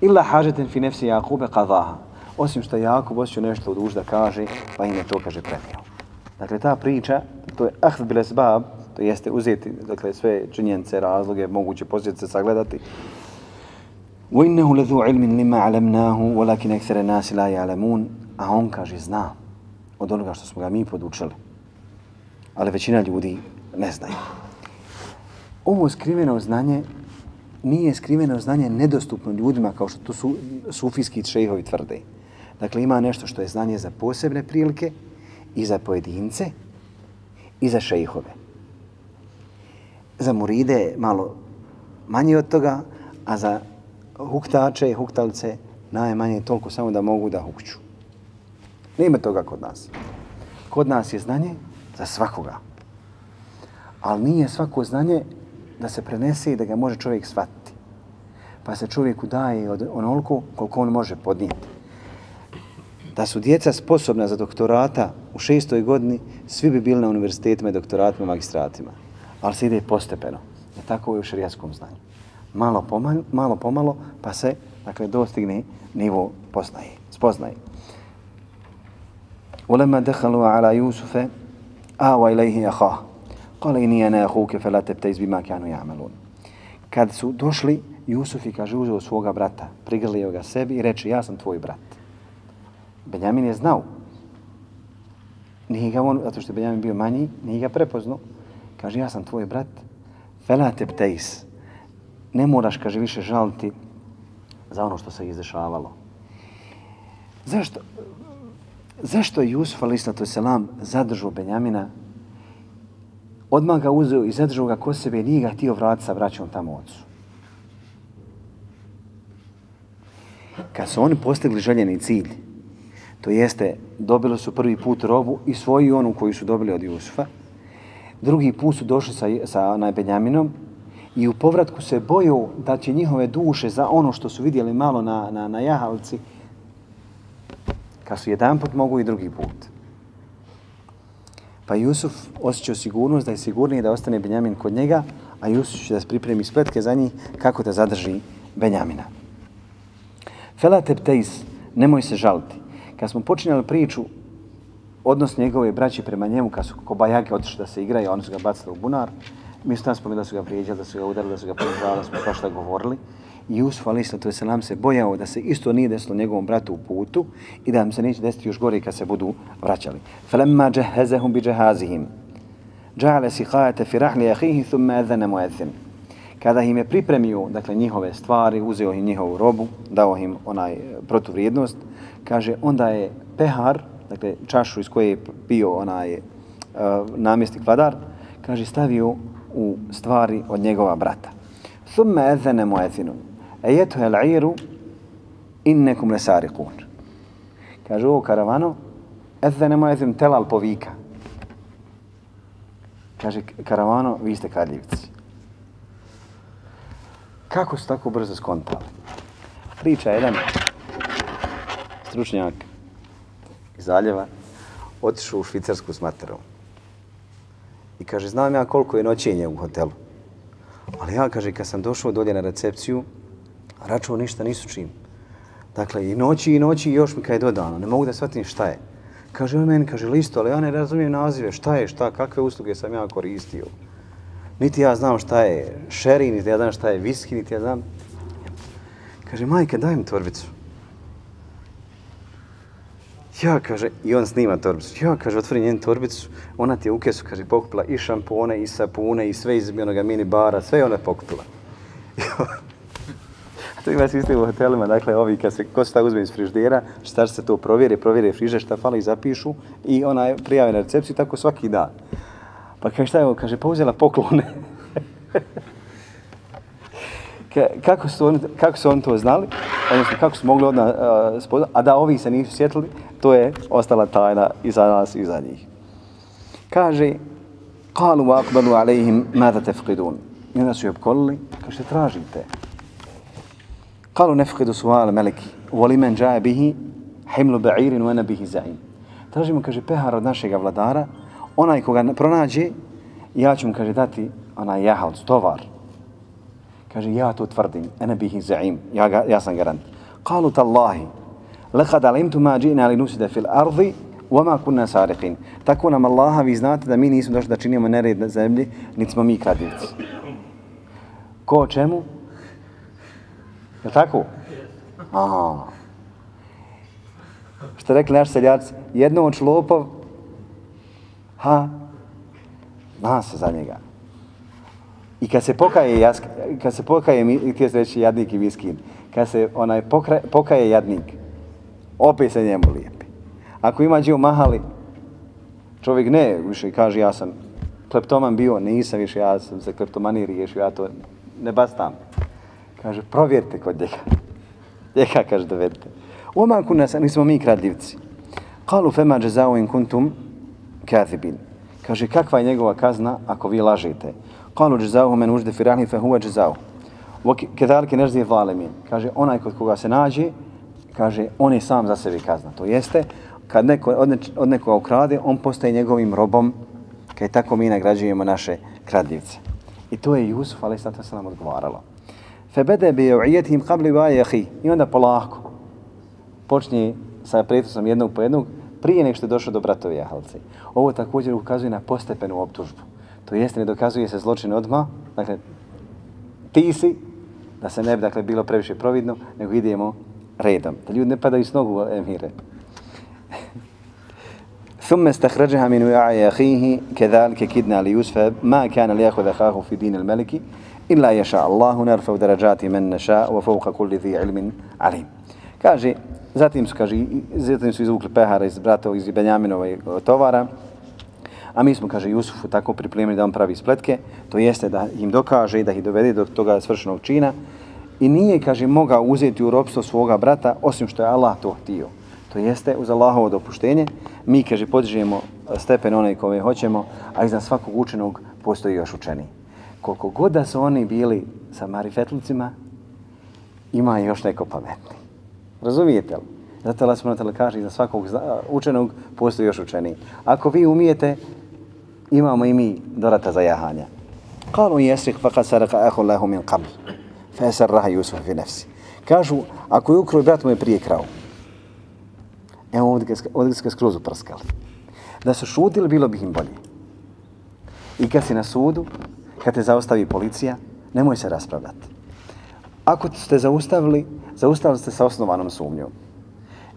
Illa hađeten fi nefsi Jakube qadaha osim što Jakub osjećao nešto od užda kaže, pa im je to, kaže, prenio. Dakle, ta priča, to je ahd bil esbab, to jeste uzeti, dakle, sve činjenice, razloge, moguće posljedice sagledati. وَإِنَّهُ لَذُو عِلْمٍ لِمَا عَلَمْنَاهُ وَلَكِنْ أَكْثَرَ النَّاسِ لَا يَعْلَمُونَ A on kaže, zna od onoga što smo ga mi podučili. Ali većina ljudi ne znaju. Ovo skriveno znanje nije skriveno znanje nedostupno ljudima kao što to su sufijski šejhovi tvrde. Dakle, ima nešto što je znanje za posebne prilike i za pojedince i za šejhove. Za muride malo manje od toga, a za huktače i huktalce najmanje toliko samo da mogu da hukću. Nema toga kod nas. Kod nas je znanje za svakoga. Ali nije svako znanje da se prenese i da ga može čovjek shvatiti. Pa se čovjeku daje od onoliko koliko on može podnijeti da su djeca sposobna za doktorata u šestoj godini, svi bi bili na univerzitetima, doktoratima, magistratima. Ali se ide postepeno. Je tako je u šarijaskom znanju. Malo, pomalo, malo pomalo, pa se dakle, dostigne nivo poznaje, spoznaje. Ulema dehalu ala Jusufe, awa ilaihi aha. Kale i nije ne ahuke fe la tepte izbima kjanu jamelun. Kad su došli, Jusuf i kaže uzeo svoga brata, prigrlio ga sebi i reče, ja sam tvoj brat. Benjamin je znao. Nije ga on, zato što je Benjamin bio manji, nije ga prepoznao. Kaže, ja sam tvoj brat. Fela te. Ne moraš, kaže, više žaliti za ono što se izdešavalo. Zašto? Zašto je Jusuf, ali islatu selam, zadržao Benjamina? Odmah ga uzeo i zadržao ga ko sebe i nije ga htio vratiti sa braćom tamo ocu. Kad su oni postigli željeni cilj, To jeste, dobili su prvi put robu i svoju onu koju su dobili od Jusufa. Drugi put su došli sa, sa Najbenjaminom i u povratku se boju da će njihove duše za ono što su vidjeli malo na, na, na jahalci, kad su jedan put mogu i drugi put. Pa Jusuf osjećao sigurnost da je sigurniji da ostane Benjamin kod njega, a Jusuf će da pripremi spletke za njih kako da zadrži Benjamina. Fela tepteis, nemoj se žaliti kad smo počinjali priču, odnos njegove braće prema njemu, kad su kobajake otišli da se igraju, oni su ga bacili u bunar, mi su tamo spomenuli da su ga vrijeđali, da su ga udarili, da su ga ponižali, da smo to govorili. I Jusuf Ali se nam se bojao da se isto nije desilo njegovom bratu u putu i da nam se neće desiti još gore kad se budu vraćali. Falemma džehezehum bi džehazihim. Džale si hajate firahli akhihi thumme edhene muedzin. Kada im je pripremio dakle, njihove stvari, uzeo im njihovu robu, dao im onaj eh, protuvrijednost, uh, kaže, onda je pehar, dakle čašu iz koje je pio onaj uh, namjesnik vladar, kaže, stavio u stvari od njegova brata. Thumma adzana mu'adhdhinun. Ayatuha e al-'ayru innakum lasariqun. Kaže ovo karavano, ezene mu'adhdhin telal povika. Kaže karavano, vi ste kradljivci. Kako su tako brzo skontali? Priča jedan stručnjak iz Zaljeva otišao u Švicarsku s materom. I kaže, znam ja koliko je noćenje u hotelu. Ali ja, kaže, kad sam došao dolje na recepciju, račun ništa nisu čim. Dakle, i noći i noći još mi kaj je dodano. Ne mogu da shvatim šta je. Kaže, on meni, kaže, listo, ali ja ne razumijem nazive. Šta je, šta, kakve usluge sam ja koristio. Niti ja znam šta je šeri, niti ja znam šta je viski, niti ja znam. Kaže, majke, daj mi torbicu. Ja, kaže, i on snima torbicu. Ja, kaže, otvori njenu torbicu, ona ti je u kesu, kaže, pokupila i šampone, i sapune, i sve iz onoga mini bara, sve ona pokupila. *laughs* A to ima sistem u hotelima, dakle, ovi, kad se, ko se ta uzme iz friždera, šta se to provjeri, provjeri friže, šta fali, zapišu i ona je prijave na recepciju, tako svaki dan. Pa kaže, šta je ovo? Kaže, pa uzela poklone. *laughs* kako su, oni, kako su oni to znali, odnosno kako su mogli odna uh, spoznati, a da ovi se nisu sjetili, to je ostala tajna i za nas i za njih. Kaže, kalu wa akbalu alaihim mada tefqidun. I onda su je kao što tražite. Kalu nefqidu suala meleki, voli men džaje bihi, himlu ba'irin wa bihi za'im. Tražimo, kaže, pehar od našeg vladara, onaj koga pronađe, ja ću mu, kaže, dati onaj jahalc, tovar, Kaže, ja to tvrdim, ene bihi zaim, ja, ga, ja sam garant. Kalu tallahi, lekad alimtu ma džina ali nusida fil ardi, Wama kunna sariqin. Tako nam Allaha vi znate da mi nismo došli da činimo nered na zemlji, niti smo mi kradivci. Ko o čemu? Je tako? Aha. Što rekli naš seljaci? Jedno od člopov, ha, zna se za njega. I kad se pokaje, jask, kad se pokaje, htio se reći jadnik i miskin, kad se onaj pokra, pokaje jadnik, opet se njemu lijepi. Ako ima džio mahali, čovjek ne, više kaže ja sam kleptoman bio, nisam više, ja sam se kleptomani riješio, ja to ne bastam. Kaže, provjerite kod njega. Njega kaže, dovedite. U omanku nas, nismo mi kradljivci. Kalu fema džezao in kuntum kathibin. Kaže, kakva je njegova kazna ako vi lažete? Kalu džezao men užde firahni fe huva džezau. Kedalike neždi zalimin. Kaže, onaj kod koga se nađe, kaže, on je sam za sebi kazna. To jeste, kad neko od, ne, od nekoga ukrade, on postaje njegovim robom, kaj tako mi nagrađujemo naše kradljivce. I to je Jusuf, ali sada se nam odgovaralo. Febede bi u'ijetihim qabli wa jahi. I onda polako počni sa pretosom jednog po jednog, prije nek što je došao do bratovi jahalci. Ovo također ukazuje na postepenu optužbu. To jeste, ne dokazuje se zločin odma, dakle, ti si, da se ne bi dakle, bilo previše providno, nego idemo redom. Da ljudi ne padaju s nogu emire. ثم استخرجها من وعاء أخيه كذلك كدنا ليوسف ما كان ليأخذ أخاه في دين الملك إلا يشاء الله نرفع درجات من نشاء وفوق كل ذي علم عليم kaže zatim su kaže zatim su izvukli pehara iz bratova iz Benjaminova tovara A mi smo, kaže Jusufu, tako pripremili da on pravi spletke, to jeste da im dokaže i da ih dovede do toga svršenog čina. I nije, kaže, mogao uzeti u ropstvo svoga brata, osim što je Allah to htio. To jeste, uz Allahovo dopuštenje, mi, kaže, podižemo e, stepen onaj kome hoćemo, a iznad svakog učenog postoji još učeni. Koliko god da su oni bili sa marifetlicima, ima još neko pametni. Razumijete li? Zato Allah smo kaže, iznad svakog učenog postoji još učeni. Ako vi umijete, imamo i mi dorata za jahanja. Kalu jesih faqad saraka ahu lahu min qabl. Fa raha Yusuf fi nefsi. Kažu, ako je ukrao, brat mu je prije krao. Evo ovdje, ovdje ga skroz uprskali. Da su šutili, bilo bi im bolje. I kad si na sudu, kad te zaustavi policija, nemoj se raspravljati. Ako ste zaustavili, zaustavili ste sa osnovanom sumnjom.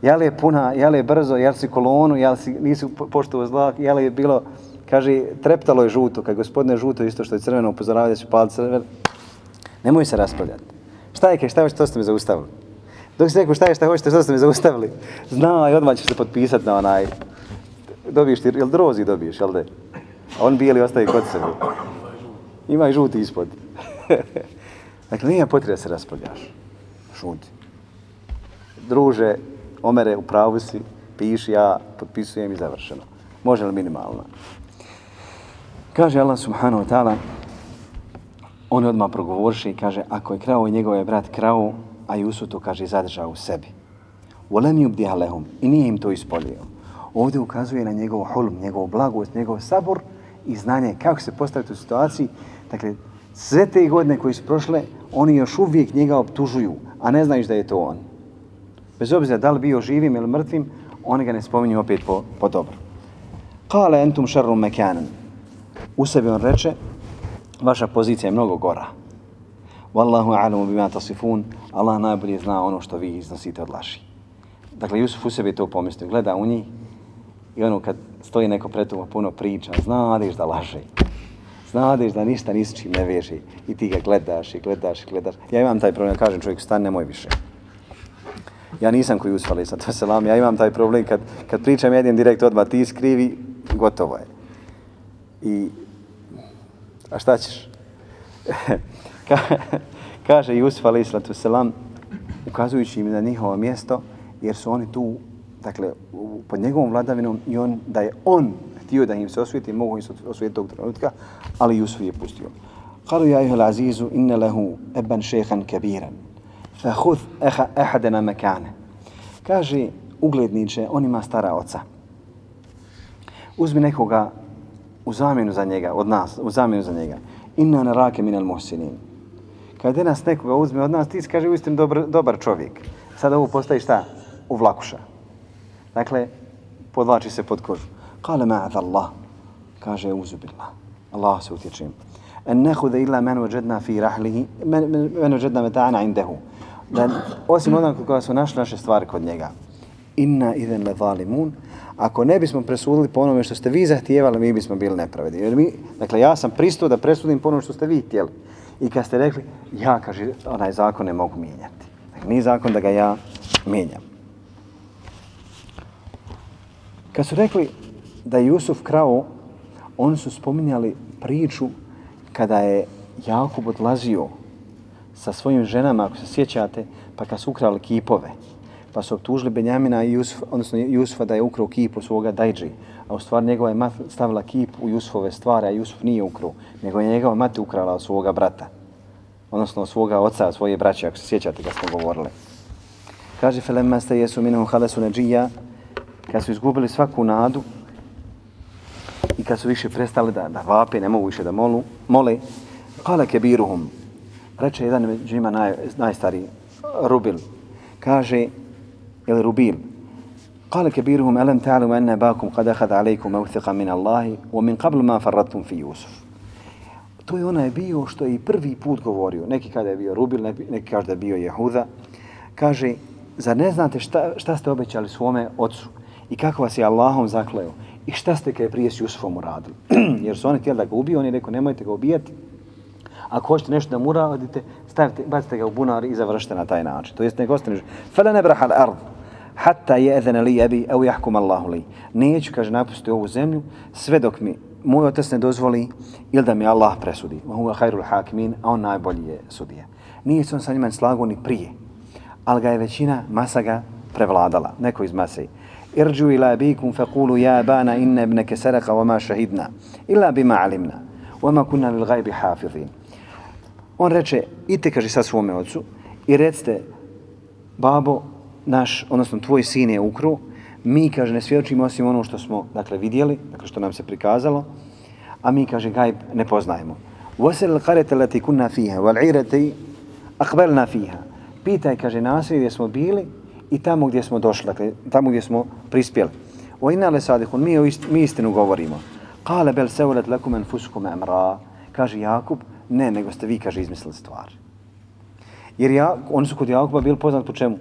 Je li je puna, je li je brzo, je li si kolonu, je li si, nisu poštovo zlak, je li je bilo, kaže, treptalo je žuto, kad gospodine žuto isto što je crveno upozoravaju da će paliti crveno, nemoj se raspravljati. Šta je, kaj, šta hoćete, to ste mi zaustavili? Dok se rekao šta je, šta hoćete, što ste mi zaustavili? Znao i odmah ćeš se potpisati na onaj, dobiješ ti, jel drozi dobiješ, jel de? A on bijeli ostaje kod sebe. Ima i žuti ispod. *laughs* dakle, nije potreba da se raspravljaš. Šuti. Druže, Omere, u pravu si, piši, ja potpisujem i završeno. Može li minimalno? Kaže Allah subhanahu wa ta'ala, on je odmah progovorši i kaže, ako je krao i njegov je brat krao, a Jusuf to kaže zadržao u sebi. Volem yubdiha lehum. i nije im to ispolio. Ovdje ukazuje na njegov holm, njegov blagost, njegov sabor i znanje kako se postaviti u situaciji. Dakle, sve te godine koje su prošle, oni još uvijek njega optužuju, a ne znaš da je to on. Bez obzira da li bio živim ili mrtvim, oni ga ne spominju opet po, po dobro. Kale entum šarrum mekanan. U sebi on reče, vaša pozicija je mnogo gora. Wallahu a'lamu bima tasifun. Allah najbolje zna ono što vi iznosite od laži. Dakle, Jusuf u sebi to pomislio. Gleda u njih i ono kad stoji neko pred tobom puno priča, znadeš da laže. Znadeš da ništa nisi čim ne veže. I ti ga gledaš i gledaš i gledaš. Ja imam taj problem, kažem čovjek, stan nemoj više. Ja nisam koji Jusuf, ali sad to selam, ja imam taj problem kad, kad pričam jedin direkt odmah, ti skrivi, gotovo je. I, a šta ćeš? *laughs* kaže Jusuf alaih islatu selam, ukazujući im na njihovo mjesto, jer su oni tu, dakle, pod njegovom vladavinom i on, da je on htio da im se osvijeti, mogu im se osvijeti tog trenutka, ali Jusuf je pustio. Kalu ja ihul azizu inne lehu eban šehan kebiran, fa hud eha ehadena mekane. Kaže, ugledniče, on ima stara oca. Uzmi nekoga u zamjenu za njega, od nas, u zamjenu za njega. Inna na rake minel muhsinin kada nas nekoga uzme od nas, ti si kaže uistinu dobar, dobar čovjek. Sada ovo postaje šta? U vlakuša. Dakle, podlači se pod kožu. Kale ma'ad Allah. Kaže uzubillah. Allah se utječim. En nehuda illa men uđedna fi rahlihi, men, men, men uđedna meta'ana indehu. Da, osim onog koga su našli naše stvari kod njega. Inna idhen le zalimun. Ako ne bismo presudili po onome što ste vi zahtijevali, mi bismo bili nepravedni. Jer mi, dakle, ja sam pristao da presudim po onome što ste vi htjeli. I kad ste rekli, ja, kaže, onaj zakon ne mogu mijenjati. Dakle, nije zakon da ga ja mijenjam. Kad su rekli da je Jusuf krao, oni su spominjali priču kada je Jakub odlazio sa svojim ženama, ako se sjećate, pa kad su ukrali kipove, pa su optužili Benjamina i Jusuf, odnosno Jusufa da je ukrao kipu svoga dajđi, a u stvari njegova je mat stavila kip u Jusufove stvari, a Jusuf nije ukrao, nego je njegova mati ukrala od svoga brata, odnosno od svoga oca, svoje braće, ako se sjećate kad smo govorili. Kaže, felemma ste jesu minum halesu neđija, kad su izgubili svaku nadu i kad su više prestali da, da vape, ne mogu više da molu, mole, kale kebiruhum, reče jedan među njima naj, najstariji, Rubil, kaže, ili rubin. Kale kebiruhum, elem ta'alum enne bakum kada hada alaikum evthika min Allahi, wa min qablu ma farratum fi Yusuf. To je onaj bio što je i prvi put govorio. Neki kada je bio rubil, neki kaže da je bio Jehuda. Kaže, zar ne znate šta, šta ste obećali svome ocu i kako vas je Allahom zakleo i šta ste kada je prije s Jusufom uradili. *clears throat* Jer su oni htjeli da ga ubiju, on je rekao, nemojte ga ubijati. Ako hoćete nešto da mu radite, stavite, bacite ga u bunar i završite na taj način. To jest nek ostane živ. Fele ne brahal ardu hatta je'zene li jebi, evo jahkum Allahu li. Neću, kaže, napustiti ovu zemlju, sve dok mi moj otac ne dozvoli ili da mi Allah presudi. Huwa khairul hakimin, a on najbolji je sudija. Nije se on sa njima slago ni prije, ali ga je većina masa ga prevladala, neko iz mase. Irđu ila abikum faqulu ja bana inna ibneke saraka wa ma šahidna, illa bima alimna, wa ma kunna lil gajbi hafidhin. On reče, ite, kaže sa svome ocu, i recite, babo, naš, odnosno tvoj sin je ukru, mi, kaže, ne svjedočimo osim ono što smo, dakle, vidjeli, dakle, što nam se prikazalo, a mi, kaže, gajb ne poznajemo. Vosel karete leti kunna fiha, wal irati akbelna fiha. Pitaj, kaže, naselje gdje smo bili i tamo gdje smo došli, dakle, tamo gdje smo prispjeli. O inna le sadihun, mi, ist, mi istinu govorimo. Kale bel seulet lakum enfuskum emra. Kaže Jakub, ne, nego ste vi, kaže, izmislili stvari. Jer ja, oni su kod Jakuba bili poznati po čemu?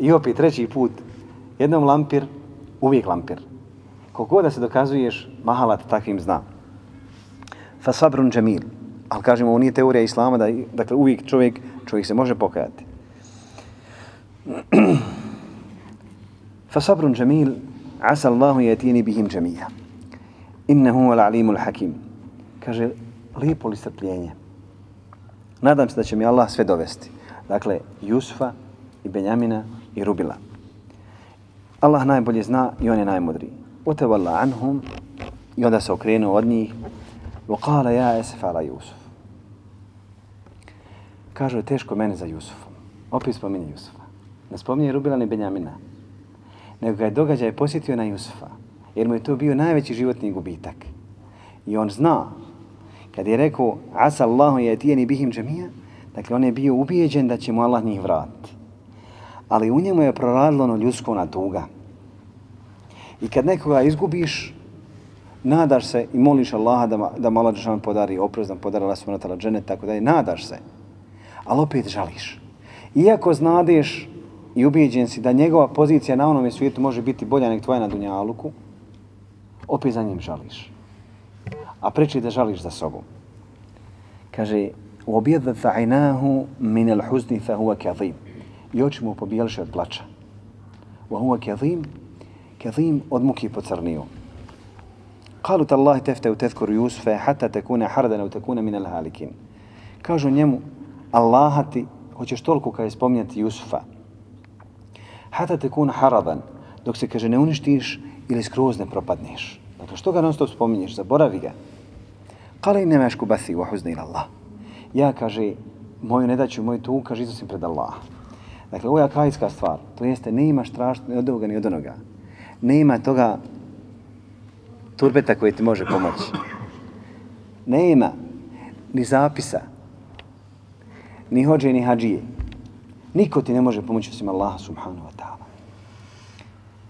I opet treći put, jednom lampir, uvijek lampir. Koliko da se dokazuješ, mahalat takvim zna. Fa sabrun džemil. Ali kažemo, ovo nije teorija islama, da, dakle uvijek čovjek, čovjek se može pokajati. *clears throat* Fa sabrun džemil, asa Allahu jetini bihim džemija. Innehu al alimul hakim. Kaže, lijepo li strpljenje? Nadam se da će mi Allah sve dovesti. Dakle, Jusufa i Benjamina i Rubila. Allah najbolje zna i on je najmudriji. Utevalla anhum i onda se okrenuo od njih. Vokala ja esef ala Jusuf. Kažu je teško mene za Jusufom. Opet spominje Jusufa. Ne spominje Rubila ni Benjamina. Nego ga je događaj posjetio na Jusufa. Jer mu je to bio najveći životni gubitak. I on zna kad je rekao asa Allahu je tijeni bihim džemija, dakle on je bio ubijeđen da će mu Allah njih vratiti. Ali u njemu je proradilo ono ljudsko na tuga. I kad nekoga izgubiš, nadaš se i moliš Allaha da, da mala Đešan podari oprost, da podari Allah subhanahu ta'ala tako da je, nadaš se. Ali opet žališ. Iako znadeš i ubijeđen si da njegova pozicija na onome svijetu može biti bolja nek tvoja na Dunjaluku, opet za njim žališ a preči da žališ za sobom. Kaže, u objedat مِنَ min al huzni fa huwa. I oči mu pobijeliše od plača. Wa huwa kadhim, kadhim od muki pocrnio. Kalu tallahi tefte u tezkoru Jusufa hatta tekune hardana u tekune minel halikin. Kažu njemu, Allaha ti, hoćeš toliko kada je spominjati Jusufa. Hatta tekune haradan, dok se kaže ne uništiš ili skroz ne propadneš. Dakle, što ga non stop spominješ? Zaboravi ga. Kale ne mešku basi wa huzni Allah. Ja, kaže, moju nedaću, moju tu, kaže, izosim pred Allah. Dakle, ovo je akajska stvar. To jeste, ne imaš strašno ni od ovoga ni od onoga. Ne ima toga turbeta koji ti može pomoći. Ne ima ni zapisa, ni hođe, ni hađije. Niko ti ne može pomoći osim Allaha subhanahu wa ta'ala.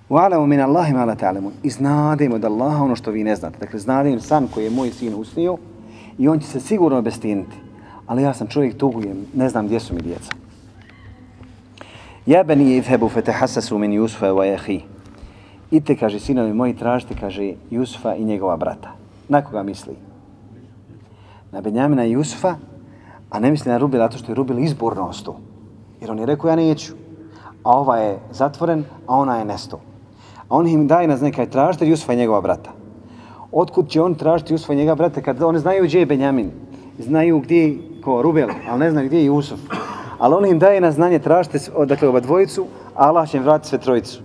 Wa'alamu min Allahi ma la ta'lamun. I znademo od Allaha ono što vi ne znate. Dakle, znadem san koji je moj sin usnio i on će se sigurno obestiniti. Ali ja sam čovjek tugujem, ne znam gdje su mi djeca. Ja bani idhebu fetehassasu min Jusufa wa jehi. Ite, kaže, sinovi moji, tražite, kaže, Jusufa i njegova brata. Na koga misli? Na Benjamina i Jusufa, a ne misli na Rubi, zato što je Rubil izborno ostao. Jer on je rekao, ja neću. A ova je zatvoren, a ona je nesto. A on im daje nas nekaj tražite Jusufa i njegova brata. Otkud će on tražiti Jusufa i njegova brata kad oni znaju gdje je Benjamin? Znaju gdje je ko Rubel, ali ne znaju gdje je Jusuf. Ali on im daje na znanje tražite dakle, oba dvojicu, a Allah će im vratiti sve trojicu.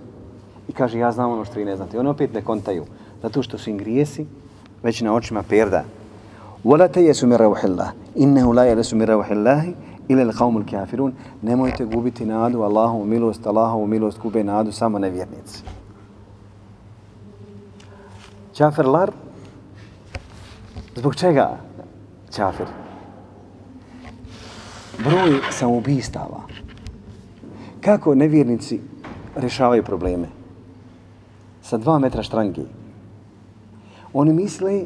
I kaže, ja znam ono što vi ne znate. Oni opet ne kontaju. Zato što su im grijesi već na očima perda. Wala tayasu رَوْحِ اللَّهِ innahu la yasu min rawhillah ila al-qawmul kafirun nemojte gubiti nadu Allahovu milost Allahovu milost gube nadu samo nevjernici Čafer lar? Zbog čega Čafer? Broj samoubistava. Kako nevjernici rešavaju probleme? Sa dva metra štrangi. Oni misle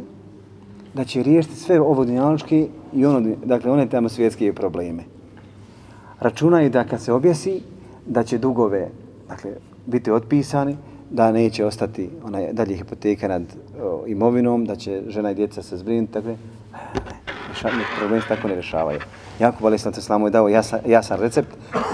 da će riješiti sve ovo dinjaličke i ono, dakle, one tamo svjetske probleme. Računaju da kad se objesi, da će dugove dakle, biti otpisani, da neće ostati onaj dalje hipoteka nad o, imovinom, da će žena i djeca se zbrinuti, tako ne, problemi tako ne rešavaju. Jakub Ali Islam Teslamu je dao jasan, jasan recept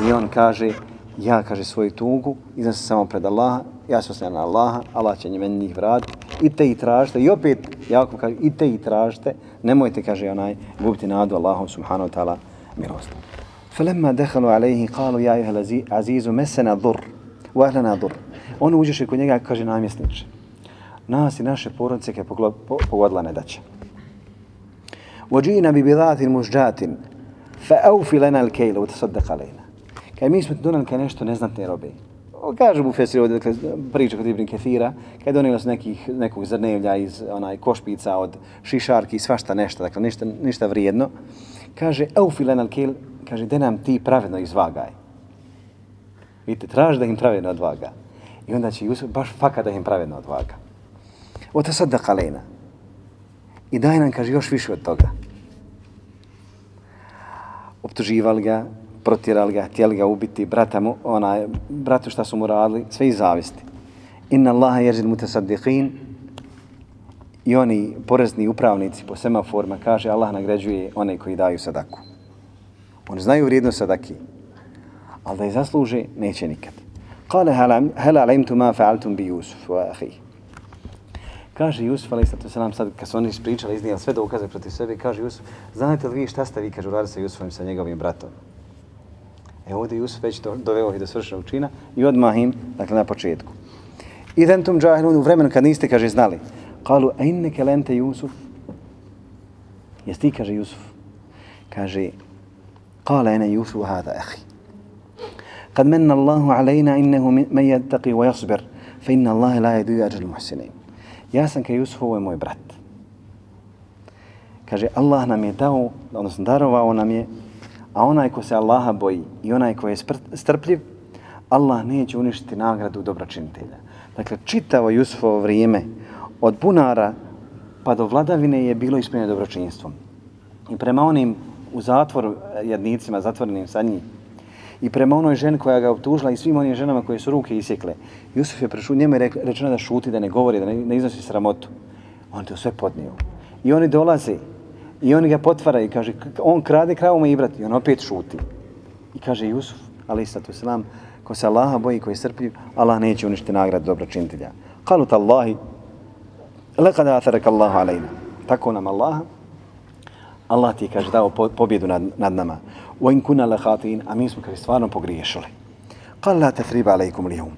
i on kaže, ja kaže svoju tugu, iznam se samo pred Allaha, ja se osnijem na Allaha, Allah će njime njih vratiti, i te i tražite, i opet Jakub kaže, i te i tražite, nemojte, kaže onaj, gubiti nadu Allahom subhanahu wa ta'ala milost. فلما دخلوا عليه قالوا يا أيها العزيز مسنا ضر وأهلنا ضر On uđeše kod njega, kaže namjesniče. Nas i naše porodice je pogodila nedaća. Vođina bi bilatin mužđatin, fa aufi lena al kejla, u tasaddaka lejna. Kaj mi smo ti donali kaj nešto neznatne robe. Kažu mu Fesir ovdje, dakle, priča kod Ibn Kethira, kaj donijeli su nekih, nekog zrnevlja iz onaj košpica od šišarki i svašta nešto, dakle, ništa, ništa vrijedno. Kaže, eufi lenal al kaže, de nam ti pravedno izvagaj. Vidite, traži da im pravedno odvaga. I onda će Jusuf baš faka da im pravedno odvaga. Ota sad da kalena. I daj nam, kaže, još više od toga. optuživali ga, protirali ga, htjeli ga ubiti, brata mu, onaj, bratu šta su mu radili, sve iz zavisti. Inna Allaha jerzil mutasaddiqin i oni porezni upravnici po semaforima kaže Allah nagrađuje one koji daju sadaku. Oni znaju vrijednost sadaki, ali da je zasluže, neće nikad. Kale hela alimtu ma fa'altum bi Yusuf wa ahi. Kaže Jusuf, ali isto se nam sad, kad su oni ispričali, iznijeli sve dokaze protiv sebe, kaže Jusuf, znate li vi šta ste vi, kaže, uradili sa Jusufom i sa njegovim bratom? E ovdje Jusuf već do, doveo ih do svršenog čina i odmah im, dakle, na početku. I then tum džahilun, u vremenu kad niste, kaže, znali, kalu, a inne lente Jusuf, Jesi ti, kaže Jusuf, kaže, kale ene Jusuf, hada ehi. Kad menna Allahu alejna innehu men yattaqi wa yasbir, fa inna Allahe la yadu ajal muhsinin. Ja sam kao Jusuf, ovo je moj brat. Kaže, Allah nam je dao, odnosno darovao nam je, a onaj ko se Allaha boji i onaj ko je strpljiv, Allah neće uništiti nagradu dobročinitelja. Dakle, čitavo Jusufovo vrijeme od bunara pa do vladavine je bilo ispunjeno dobročinstvom. I prema onim u zatvoru eh, jednicima, zatvorenim sa njih, i prema onoj ženi koja ga optužila i svim onim ženama koje su ruke isjekle. Jusuf je prešao, njemu je rečeno da šuti, da ne govori, da ne, ne iznosi sramotu. On to sve podnio. I oni dolaze i oni ga potvara i kaže, on krade kravom i brati. i on opet šuti. I kaže Jusuf, ali istatu selam, ko se Allaha boji, ko je srpljiv, Allah neće uništiti nagrad dobročinitelja. Kalut Allahi, lekada atharaka Allahu alejna. Tako nam Allaha, Allah ti je, kaže, dao pobjedu nad, nad nama. Wa in kunna la khatin, a mi smo kaže stvarno pogriješili. Qal la tafriba alaykum al-yawm.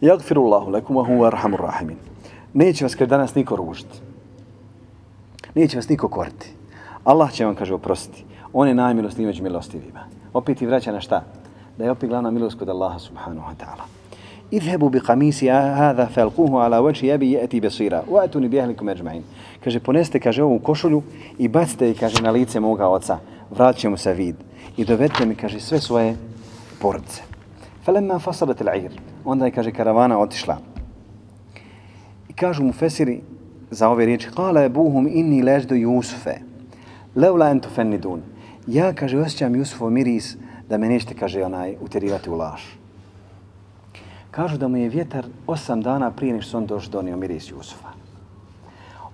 Yaghfiru Allahu lakum wa huwa arhamur rahimin. Neće vas kaže danas niko ružiti. Neće vas niko koriti. Allah će vam kaže oprostiti. On je najmilostiviji među milostivima. Opet i vraća na šta? Da je opet glavna milost kod Allaha subhanahu wa ta'ala. Idhebu bi kamisi hada falquhu ala wajhi abi yati basira wa atuni bi ahlikum ajma'in. Kaže poneste kaže ovu košulju i bacite kaže na lice moga oca. Vraćamo se vid i dovedite mi, kaže, sve svoje porodice. Felemma fasalat al-ir. Onda je, kaže, karavana otišla. I kažu mu Fesiri za ove riječi, kala je buhum inni leždu Jusufe. Leula entu fennidun. Ja, kaže, osjećam Jusufov miris da me nećete, kaže, onaj, utjerivati u laž. Kažu da mu je vjetar osam dana prije nego što on došao donio miris Jusufa.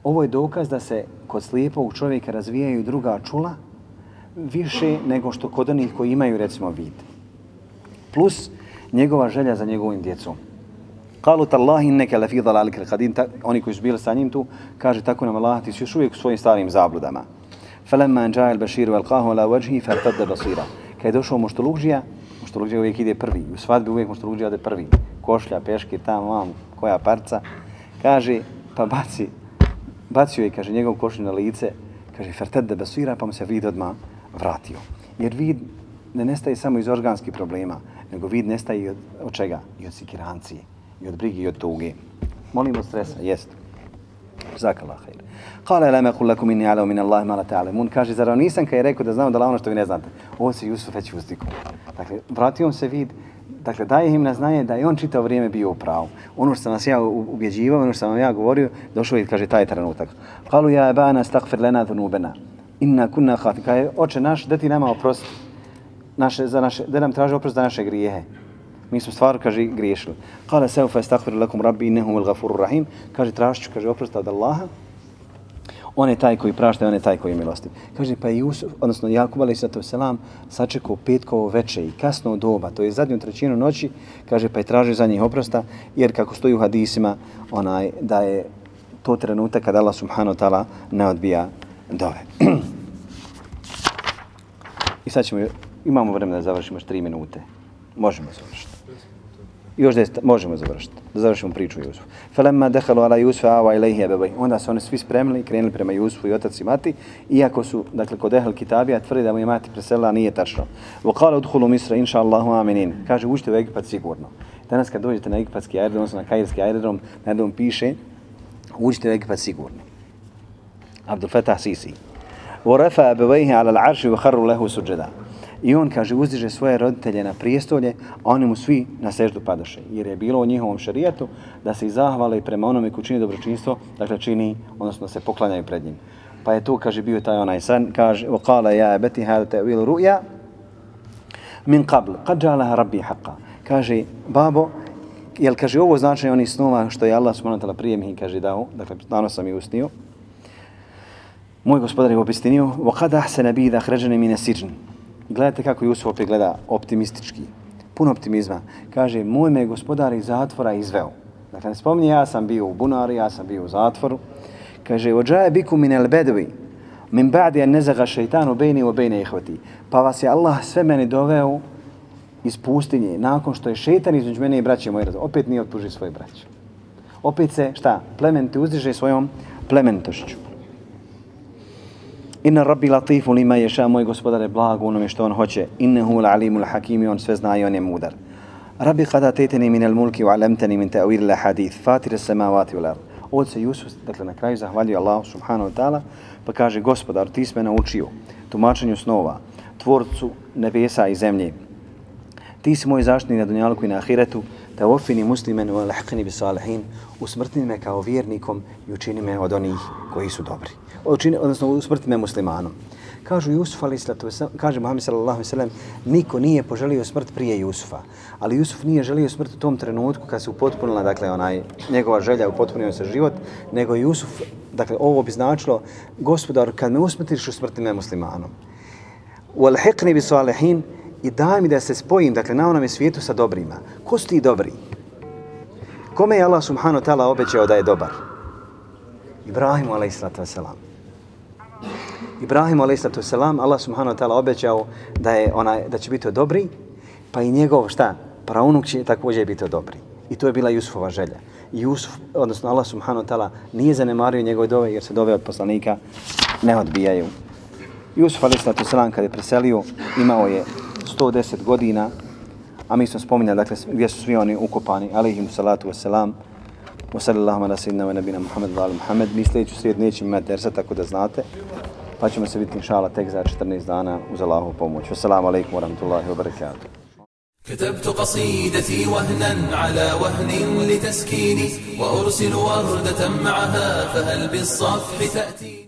Ovo je dokaz da se kod slijepog čovjeka razvijaju druga čula, više nego što kod onih koji imaju recimo vid. Plus njegova želja za njegovim djecom. Kalu tallahi inneke lafi dhalalik al oni koji su bili sa njim tu, kaže tako nam Allah, ti si još uvijek u svojim starim zabludama. Falemma anđa al-bashir walqahu ala wajhi fartadda basira. Kad je došao muštolugđija, muštolugđija uvijek ide prvi. U svadbi uvijek muštolugđija ide prvi. Košlja, peški, tam, vam, koja parca. Kaže, pa baci, bacio je, kaže, njegov košlju na lice, kaže, fartadda basira, pa mu se vidi odmah vratio. Jer vid ne nestaje samo iz organskih problema, nego vid nestaje i od, od čega? I od sikirancije, i od brige, i od tuge. Molimo stresa, jest. Zakala, hajde. Kale leme kullakum inni alau min Allahi ma la ta'alemun. Kaže, zar nisam kaj rekao da znam da la ono što vi ne znate. Ovo se Jusuf već uzdiku. Dakle, vratio se vid, dakle, daje im na znanje da je on čitao vrijeme bio u pravu. Ono što sam vas ja ubjeđivao, ono što sam vam ja govorio, došao i kaže, taj trenutak. Kalu ja ebana stakfir lena dhunubena inna kunna khati kaj oče naš da ti nama oprosti? Naše za naše da nam traži oprost za naše grijehe. Mi smo stvar kaže griješili. Qala sawfa astaghfir lakum rabbi innahu al-ghafurur rahim. Kaže tražiću kaže oprost od Allaha. On je taj koji prašta on je taj koji je milostiv. Kaže pa Jusuf odnosno Jakub alejhi selam sačekao petkovo veče i kasno doba to je zadnju trećinu noći kaže pa je tražio za njih oprosta jer kako stoji u hadisima onaj da je to trenutak kada Allah subhanahu wa taala ne odbija dove. *clears throat* I sad ćemo, imamo vremena da završimo još tri minute. Možemo završiti. Još deset, možemo završiti. Da završimo priču o Jusufu. Falemma dehalu ala Jusufa ava ilaihi ebebaj. Onda su oni svi spremili i krenuli prema Jusufu i otac i mati. Iako su, dakle, kod Ehel Kitabija tvrdi da mu je mati preselila, nije tačno. Vokale udhulu misra, inša Allahu aminin. Kaže, uđite u Egipat sigurno. Danas kad dođete na egipatski aerodrom, odnosno na kairski aerodrom, na jednom piše, uđite u Egipat sigurno. Abdul Fatah Sisi. ورفع أبويه على العرش وخروا له سجدا I on, kaže, uzdiže svoje roditelje na prijestolje, a oni mu svi na seždu padoše. Jer je bilo u njihovom šarijetu da se i zahvale prema onome ko čini dobročinstvo, dakle čini, odnosno se poklanjaju pred njim. Pa je tu, kaže, bio taj onaj san, kaže, وقال يا أبتي هذا تأويل رؤيا min qabl, kad džalaha rabbi haqqa. Kaže, babo, jel kaže ovo znači oni snova što je Allah subhanahu prije mi kaže dao, dakle danas sam i usnio. Moj gospodar je obistinio, wa qad ahsana bi idha kharajna min sijn. Gledajte kako Jusuf opet gleda optimistički, pun optimizma. Kaže, moj me gospodar iz zatvora izveo. Dakle, ne spominje, ja sam bio u bunari, ja sam bio u zatvoru. Kaže, ođaje biku min el bedvi, min ba'di an nezaga šeitanu bejni o bejne ihvati. Pa vas je Allah sve meni doveo iz pustinje, nakon što je šeitan između mene i braće moje razvoj. Opet nije otpuži svoje braće. Opet se, šta, plemeniti uzdiže svojom plementošću. Inna rabbi latifu lima ješa, moj gospodare, blago onome što on hoće. Innehu l'alimu l'hakimi, on sve zna i on je mudar. Rabbi kada teteni min al mulki wa alamteni min ta'wil la hadith, fatire samavati u ard. Ovdje se Jusuf, dakle na kraju zahvalio Allahu subhanahu wa ta'ala, pa kaže gospodar, ti si me naučio tumačenju snova, tvorcu nebesa i zemlje. Ti si moj zaštitnik na dunjalku i na ahiretu, te ofini muslimen u alahkini bi salihin, usmrtni me kao vjernikom i učini me od onih koji su dobri. Učini, odnosno usmrtni memuslimanom. Kažu Jusuf, ali kaže Muhammed sallallahu alaihi sallam, niko nije poželio smrt prije Jusufa. Ali Jusuf nije želio smrt u tom trenutku kad se upotpunila, dakle, onaj, njegova želja upotpunio se život, nego Jusuf, dakle, ovo bi značilo, gospodar, kad me usmrtiš, usmrti me muslimanom. U alhiqni bi salihin i daj mi da se spojim, dakle, na onome svijetu sa dobrima. Ko su ti dobri? Kome je Allah subhanahu ta'ala obećao da je dobar? Ibrahimu alaihi sallatu wasalam. Ibrahim a.s. Allah subhanahu wa ta'ala obećao da je onaj da će biti dobri, pa i njegov šta? Pa Praunuk će također biti dobri. I to je bila Jusufova želja. I Jusuf, odnosno Allah subhanahu wa ta'ala nije zanemario njegove dove jer se dove od poslanika ne odbijaju. Jusuf a.s. kad je preselio imao je 110 godina, a mi smo spominjali dakle, gdje su svi oni ukopani, alaihim salatu wasalam, wa sallallahu ala sayyidina wa nabina Muhammed wa ala Muhammed. Mi sljedeću srijed nećemo imati dersa, tako da znate pa ćemo se vidjeti inšala tek za 14 dana uz Allahovu pomoć. Assalamu alaikum wa rahmatullahi wa barakatuh. كتبت قصيدتي وهنا على وهن لتسكيني وأرسل وردة معها فهل بالصفح تأتيني